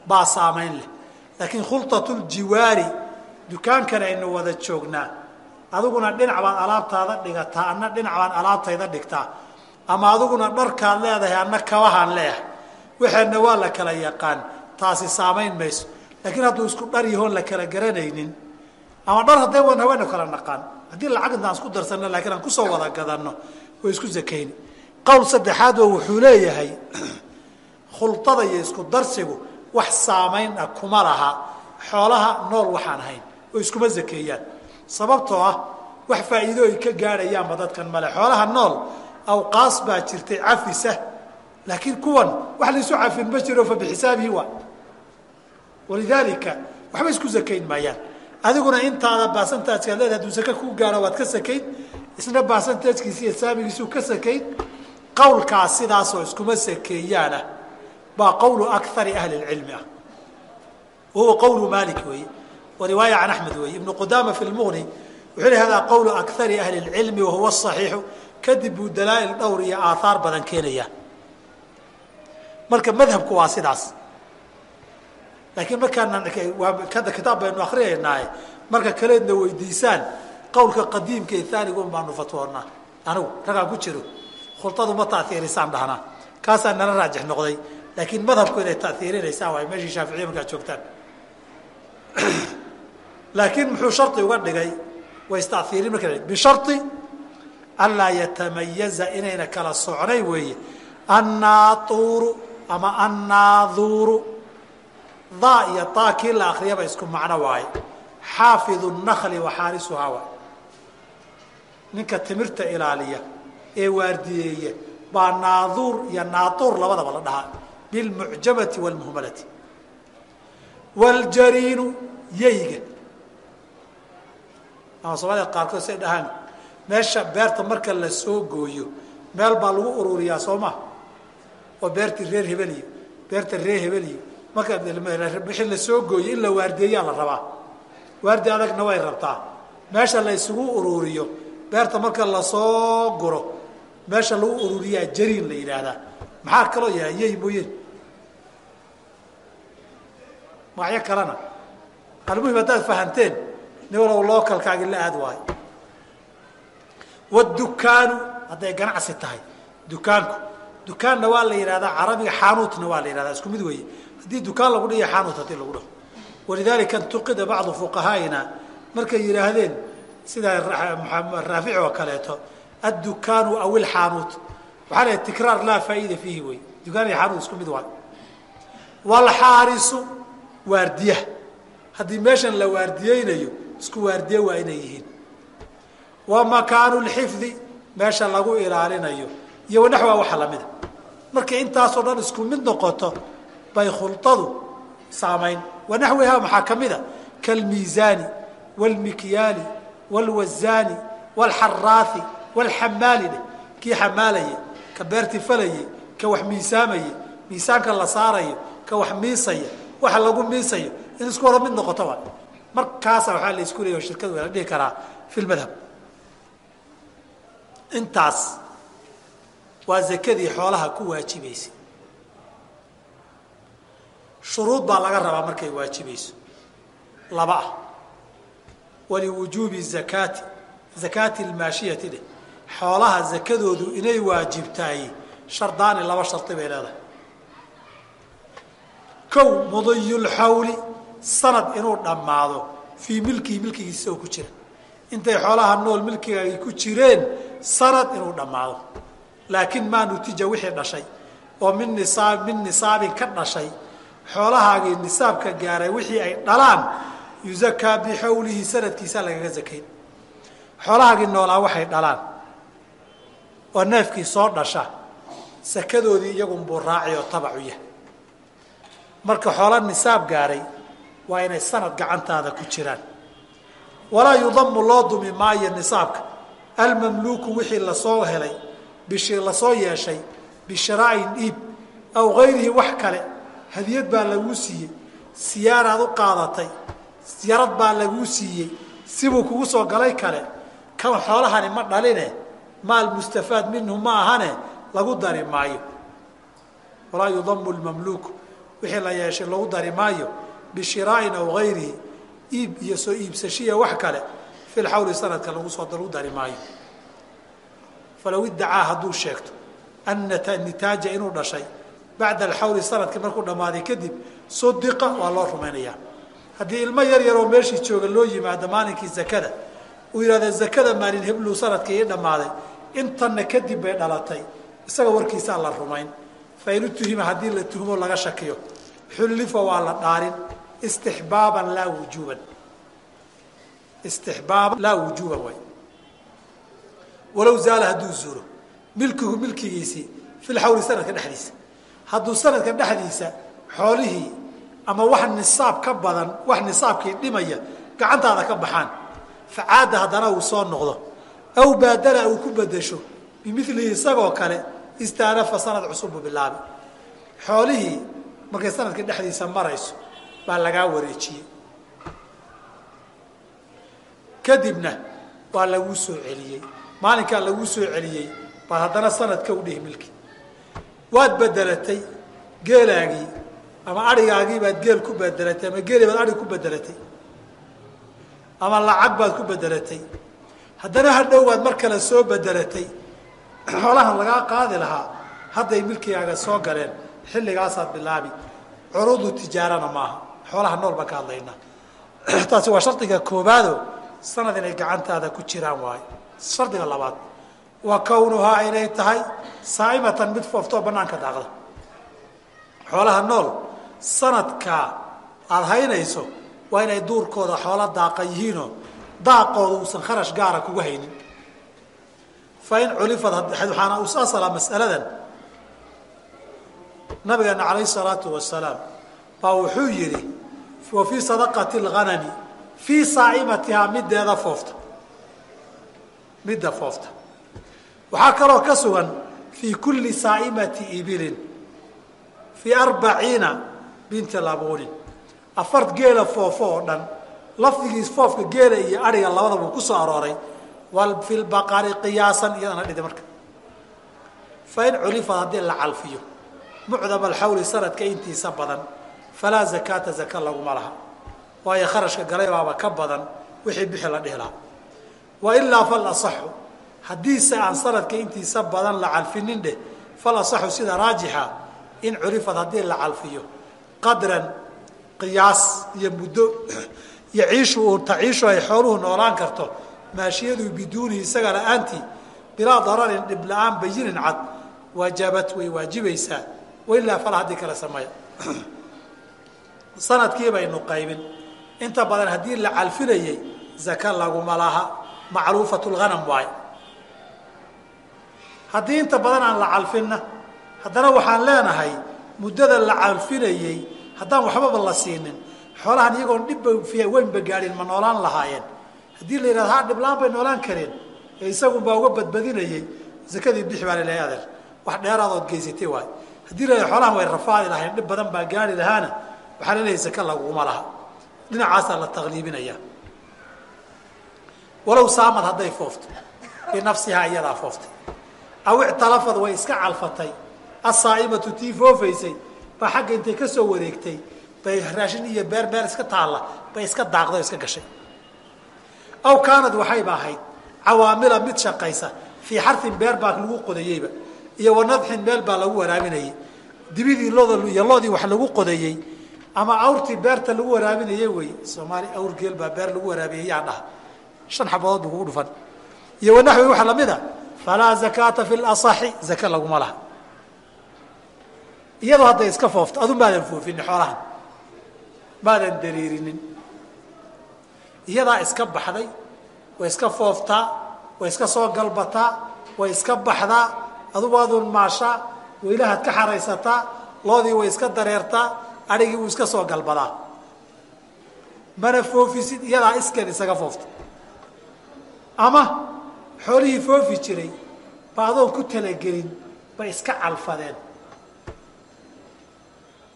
baa saamayn leh. Laakiin khulطatu ljiwaari dukaankan aynu wada joognaa. Adiguna dhinac baad alaabtaada dhigataa anna dhinac baan alaabtayda dhigtaa ama adiguna dharkaad leedahay anna kabahaan leeyahay. Waxeedna waa la kala yaqaan. Taasi saamayn mayso. Laakiin hadduu isku dhar yahoon la kala garanaynin ama dhar hadday wan hawaynu kala naqaan haddii lacag intaan isku darsanno laakiin aan ku soo wada gadanno way isku zakayni. Qowl saddexaad oo wuxuu leeyahay *clears throat* khulada iyo isku darsigu wax saamayn kuma laha. Xoolaha nool waxaan ahayn oo iskuma zakeeyaan sababtoo ah wax faa'iido ay ka gaadhayaanba dadkan male xoolaha nool awqaas baa jirtay cafisa. Laakiin kuwan wax laysu cafin ma jiro fa bixisaabihi walidaalika waxba isku zakayn maayaan. Adiguna intaada baasantaajkaad leedahay hadduu sake ku gaaro waad ka sakayn isna baasantaajkiisi iyo ka sakayn. Qowlkaas sidaasoo iskuma sakeeyaana baa qowlu akari ahli lcilmi ah. Wahuwa qowlu malik weeye wa riwaaya can axmed weeye. Ibnu qudaama fi lmuqni wuxuu le hada qowlu akari ahli lcilmi kadib buu dalaa'il dhowr iyo aaaar badan keenayaa marka madhabku waa sidaas. Laakiin markaana hadda kitaab baynu akriyaynaaye marka kaleedna weydiisaan qowlka qadiimka ee aanigun baanu fatwoonnaa anigu ragaan ku jiro. Khuladu ma taiirisaan dhahnaa kaasaa nala raajix noqday. Laakiin madhabku inay taiirinaysaan waay meeshii shaaficiya markaad joogtaan. *clears throat* Laakiin muxuu shari uga dhigay? Way istaiirin marka bishari anlaa yatamayaza inayna kala socnay weeye annaauru ama annaaduuru. Daa iyo taa kii la akriyaba isku macno waaye. Xaafidu nakli wa xaarisuhaa waay ninka timirta ilaaliya ee waardiyeeya baa naaduur iyo naauur labadaba la dhahaa. Bilmucjamati wاlmuhmalati wاljariinu yeyga ama soomaalida qaarkood say dhahaan meesha beerta marka la soo gooyo meel baa lagu ururiyaa soo ma? Oo beertii reer hebeliyo beerta reer hebeliyo. Marka wixii la soo gooyo in la waardiyeeyaa la rabaa. Waardi adagna way rabtaa. Meesha la isugu ururiyo beerta marka la soo guro meesha lagu ururiyaa jariin la yidhaahdaa. Maxaa kaloo yahay? Yey mooyeen magacyo kalena. Almuhim haddaad fahanteen nin walow lookalkaagi la aad waayo wdukaanu hadday ganacsi tahay dukaanku dukaanna waa la yidhahdaa carabiga xaanuutna waa la yidhahdaa isku mid weeye haddii dukaan lagu dhiya xaanuut haddii lagu dhaho walidaalika intuqida bacdu fuqahaa'ina markay yidhaahdeen sida raafici oo kaleeto addukaanu aw ilxaanuut waxaa la tikraar laa faa'iida fiihi wey dukaan iyo xaanuut isku mid waayo walxaarisu waardiyaha haddii meeshan la waardiyeynayo isku waardiye waa inay yihiin wa makaanu lxifdi meesha lagu ilaalinayo iyo wanaxwa waxa lamida markay intaasoo dhan isku mid noqoto bay khuladu saamayn wanaxwihaa maxaa ka mida kalmiisaani wاlmikyaali wاlwazaani wاlxaraahi wاlxamaali dheh kii xamaalayay ka beerti falayay ka wax miisaamayay miisaanka la saarayo ka wax miisaya waxa lagu miisayo in isku wada mid noqotoba markaasa waxaa la isku leeya shirkadu la dhihi karaa fi lmadhab intaas waa zakadii xoolaha ku waajibaysay shuruud baa laga rabaa markay waajibayso laba ah. Waliwujuubi zakaati zakaati lmaashiyati dheh xoolaha zakadoodu inay waajibtahay shardaani laba shardi bay leedahay. Kow mudiyulxawli sanad inuu dhammaado fii milkihi milkigiisa oo ku jira. Intay xoolaha nool milkiga ay ku jireen sanad inuu dhammaado. Laakiin maa nutija wixii dhashay oo min nisaab min nisaabin ka dhashay xoolahaagii nisaabka gaaray wixii ay dhalaan yuzakaa bixawlihi sanadkiisa lagaga zakayn. Xoolahaagii noolaa waxay dhalaan oo neefkii soo dhasha sakadoodii iyagunbuu raaci oo tabacu yahay. Marka xoolo nisaab gaaray waa inay sanad gacantaada ku jiraan. Walaa yudamu loo dumi maayo nisaabka almamluuku wixii la soo helay la soo yeeshay bishiraa'in iib aw gayrihi wax kale hadiyad baa laguu siiyey siyaaraad u qaadatay yarad baa laguu siiyey sibuu kugu soo galay kale kan xoolahani ma dhaline maal mustafaad minhu ma ahane lagu dari maayo. Walaa yudamu lmamluuku wixii la yeeshay lagu dari maayo bishiraa'in aw gayrihi iib iyo soo iibsashiya wax kale fi lxawli sanadka lagu soo lagu dari maayo falow iddacaa hadduu sheegto ana nitaaja inuu dhashay bacda alxawli sannadkii markuu dhammaaday kadib sudiqa waa loo rumaynayaa haddii ilmo yar yaroo meeshii jooga loo yimaado maalinkii zakada uu yidhahda zakada maalin hebluu sannadkii ii dhammaaday intanna kadib bay dhalatay isaga warkiisaa la rumayn fain utuhima haddii la tuhmo laga shakiyo xullifa waa la dhaarin istixbaaban laa wujuuban istixbaaban laa wujuuban way. Walow zaala hadduu zuuro milkigu milkigiisii fi lxawli sanadka dhexdiisa. Hadduu sanadka dhexdiisa xoolihii ama wax nisaab ka badan wax nisaabkii dhimaya gacantaada ka baxaan facaada haddana uu soo noqdo. Aw baadala uu ku bedesho bimilihi isagoo kale istaanafa sanad cusub buu bilaabi xoolihii markay sanadka dhexdiisa marayso baa lagaa wareejiyey kadibna waa laguu soo celiyey. Maalinkaa laguu soo celiyey baad haddana sanadka u dhihi milki. Waad bedelatay geelaagii ama adhigaagii baad geel ku bedelatay ama geeli baad adhig ku bedelatay ama lacag baad ku bedelatay haddana hadhow baad mar kale soo bedelatay *clears throat* xoolahan lagaa qaadi lahaa. Hadday milkigaaga soo galeen xilligaasaad bilaabi. Curuudu tijaarana maaha. Xoolaha nool baan ka hadlaynaa. *clears throat* Taasi waa shardiga koobaado sanad inay gacantaada ku jiraan waayo shardiga labaad wa kawnuhaa inay tahay saa'imatan mid fooftoo banaanka daaqda. Xoolaha nool sanadkaa aada haynayso waa inay duurkooda xoolo daaqa yihiinoo daaqooda uusan kharash gaara kugu haynin. Fa culifad waxaana usasala mas'aladan. Nabigeena calayhi salaatu wasalaam baa wuxuu yidhi wa fii sadaqati lghanami fii saa'imatihaa middeeda foofta. Midda foofta. Waxaa kaloo ka sugan fii kulli saa'imati ibilin. Fii arbaciina binti labuunin afar geela foofo oo dhan lafdigiis foofka geela iyo adhiga labadaba ku soo arooray. Wal fi qiyaasan iyadana dhidi marka. Fa in culifad haddii la calfiyo mucdama alxawli sanadka intiisa badan falaa zakaata zaka laguma laha waayo kharashka galay baaba ka badan wixii bixi la dhihi lahaa wa ilaa fal asaxu haddiise aan sanadka intiisa badan la calfinin dheh fal asaxu sida raajixa in culifad haddii la calfiyo qadran qiyaas iyo muddo *clears throat* yaciishu uu taciishu ay xooluhu noolaan karto maashiyadu biduunihi isaga la'aantii bilaa dararin dhib la'aan bayinin cad waajabat way waajibaysaa wailaa fal haddii kale sameeya *clears throat* sannadkii baynu qaybin inta badan haddii la calfinayay zaka laguma laha. Macruufat lghanam waayo haddii inta badan aan la calfinna haddana waxaan leenahay muddada la calfinayey haddaan waxbaba la siinin. Xoolahan iyagoon dhibba weynba gaadhin ma noolaan lahaayeen. Haddii la yidhahdo ha dhiblaan bay noolaan kareen. Ee isagunbaa uga badbadinayey zakadii bixi baa laleehay adeer. Wax dheeraadood geysatay waay. Haddii la yidhahdo xoolahan way rafaadi lahayen dhib badan baa gaari lahaana waxaa la leeyahay zaka laguma laha dhinacaasaa la taqliibinaya. Walow saamad hadday foofto binafsihaa iyadaa fooftay aw ictalafad way iska calfatay asaa'imatu tii foofaysay baa xagga intay ka soo wareegtay bay raashin iyo beer beer iska taalla bay iska daaqday oo iska gashay. Aw kaanad waxayba ahayd cawaamila mid shaqaysa fii xarfin beer baa lagu qodayeyba iyo wanadxin meel baa lagu waraabinayey. Dibidii looda iyo loodii wax lagu qodayey ama awrtii beerta lagu waraabinayey wey. Soomaali awr geel baa beer lagu waraabiyey yaa dhaha shan xabadood buu kugu dhufan. Iyo wanaxwi waxa la mid a falaa zakaata fi lasaxi zaka laguma laha. Iyadoo hadday iska foofto adu maadan foofinin xoolahan. Maadan dariirinin iyadaa iska baxday way iska fooftaa way iska soo galbataa way iska baxdaa adugu waadun maashaa weylahaad ka xaraysataa loodii way iska dareertaa adhigii wuu iska soo galbadaa mana foofisid iyadaa iskan isaga foofta. Ama xoolihii foofi jiray ba adoon ku talagelin bay iska calfadeen.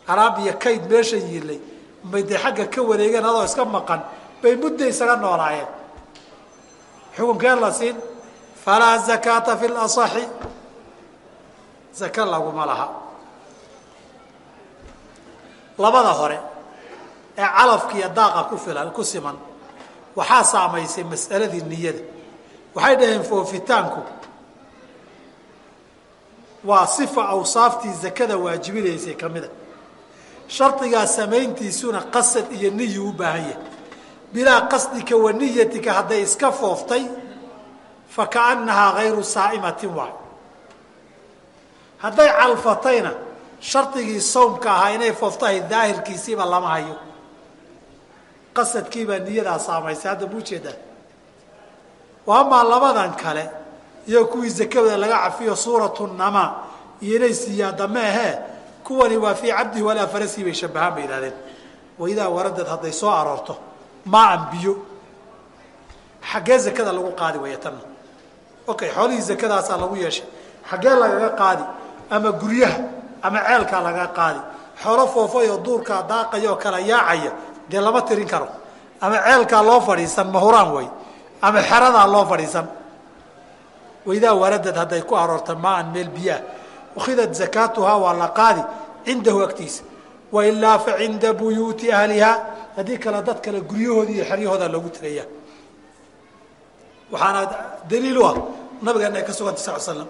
Alaab iyo kayd meesha yiilay may dee xagga ka wareegeen adoo iska maqan bay mudda isaga noolaayeen. Xukunkeen la siin falaa zakaata fi lasaxi zaka laguma laha labada hore ee calafka iyo daaqa ku filan ku siman waxaa saamaysay mas'aladii niyada. Waxay dhaheen foofitaanku waa sifa awsaaftii zakada waajibinaysay ka mida. Shardigaa samayntiisuna qasad iyo niyi u baahan yahay. Bilaa qasdika wa niyatika hadday iska fooftay fa kaannahaa hayru saa'imatin waay. Hadday calfatayna shardigii sawmka ahaa inay fooftahay daahirkiisiiba lama hayo. Qasadkiibaa niyadaa saamaysay hadda mu u jeedaa amaa labadan kale iyo kuwii zakada laga cafiyo suuratu namaa iyo inay siyaada meehee kuwani waa fii cabdihi walaa farasii bay shabahaan bay yidhahdeen waidaa waradad hadday soo aroorto maaan biyo xaggee zakada lagu qaadi waya tanna okay xoolihii zakadaasaa lagu yeeshay. Xaggee lagaga qaadi ama guryaha ama ceelkaa lagaga qaadi. Xoolo foofay oo duurkaa daaqaya oo kala yaacaya dee lama tirin karo. Ama ceelkaa loo fadhiisan mahuraan way. Ama xeradaa loo fadhiisan. Waidaa waradad hadday ku aroorta maaan meel biyaah ukhidat zakaatuhaa waa la qaadi cindahu agtiisa. Wailaa fa cinda buyuuti ahlihaa haddii kale dad kale guryahoodii iyo xeryahooda loogu tegaya waxaana daliil u ah nabigeena ka sugantay sal slam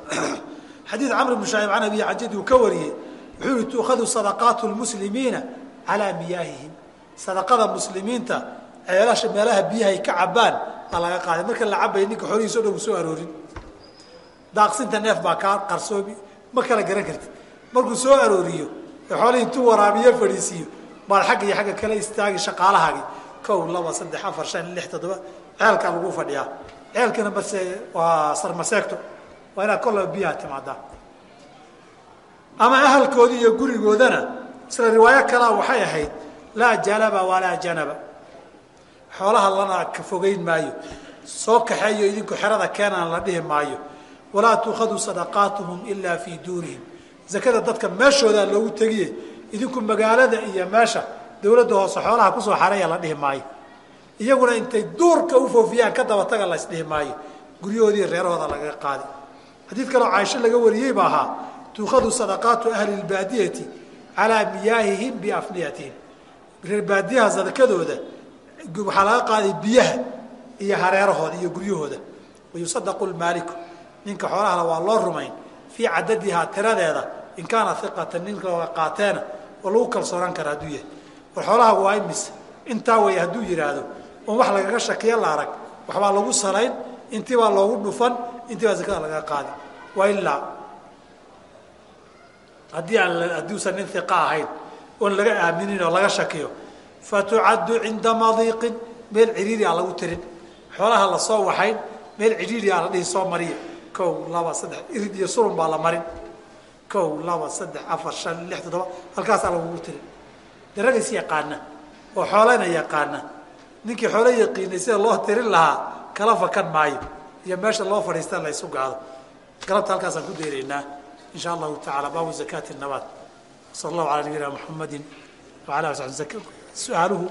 xadiid camr bnu shaciib can abi cajadi uu ka wariyey wuxuu yihi tuukhadu sadaqaatu lmuslimiina calaa miyaahihim. Sadaqada muslimiinta ceelasha meelaha biyahay ka cabaan aa laga qaaday. Marka la cabaya ninka xoolihiisa o soo aroorin. Daaqsinta neef baa kaa qarsoomi ma kala garan karti markuu soo arooriyo xoolihii intuu waraabiyo fadhiisiiyo baad xagga iyo xagga kala istaagi shaqaalahaagi kow laba saddex afar shan lix toddoba ceelkaa lagu fadhiyaa. Ceelkana mase waa sarmaseegto waa inaad kollaba biyaha timaadaa. Ama ahalkoodii iyo gurigoodana isla riwaayo kalaa waxay ahayd laa jalaba walaa janaba. Xoolaha lana ka fogeyn maayo soo kaxeeyo idinku xerada keenana la dhihi maayo. Walaa tuukhadu sadaqaatuhum ilaa fii duurihim. Zakada dadka meeshoodaa loogu tegiye idinku magaalada iyo meesha dawladda hoose xoolaha ku soo xareeya la dhihi maayo. Iyaguna intay duurka u foofiyaan ka daba taga la isdhihi maayo. Guryahoodii reerahooda lagaga qaadi xadiid kaloo caaisho laga wariyey ba ahaa tuukhadu sadaqaatu ahli lbaadiyati calaa miyaahihim biafniyatihim. Reer baadiyaha sadakadooda waxaa laga qaaday biyaha iyo hareerahooda iyo guryahooda. Wayusadaqu lmaaliku ninka xoolahana waa loo rumayn fii cadadihaa tiradeeda in kaana iqatan ninka qaateena oo lagu kalsoonaan kara hadduu yahay. War xoolaha waa imis intaa way hadduu yidhaahdo oon wax lagaga shakiya la arag waxbaa lagu salayn intii baa loogu dhufan intii baa zakada lagaga qaadi waa ilaa haddii aan haddiuusan nin iqa ahayn oon laga aaminin oo laga shakiyo fatucaddu cinda madiiqin meel cidhiiri a lagu tirin. Xoolaha la soo waxayn meel cidhiiri a la dhihi soo mariya. Kow laba saddex irid iyo surun baa la marin. Kow laba saddex afar shan lix toddoba halkaasaa lagugu tirin. De yaqaana oo xoolana yaqaana. Ninkii xoolo yaqiinay sida loo tirin lahaa kala fakan maayo iyo meesha loo fadhiista la ysu galabta halkaasaan ku daynaynaa in sha allahu tacaala baabu zakaati nabaat sala allahu calaa nabiyina muxamadin waala su'aaluhu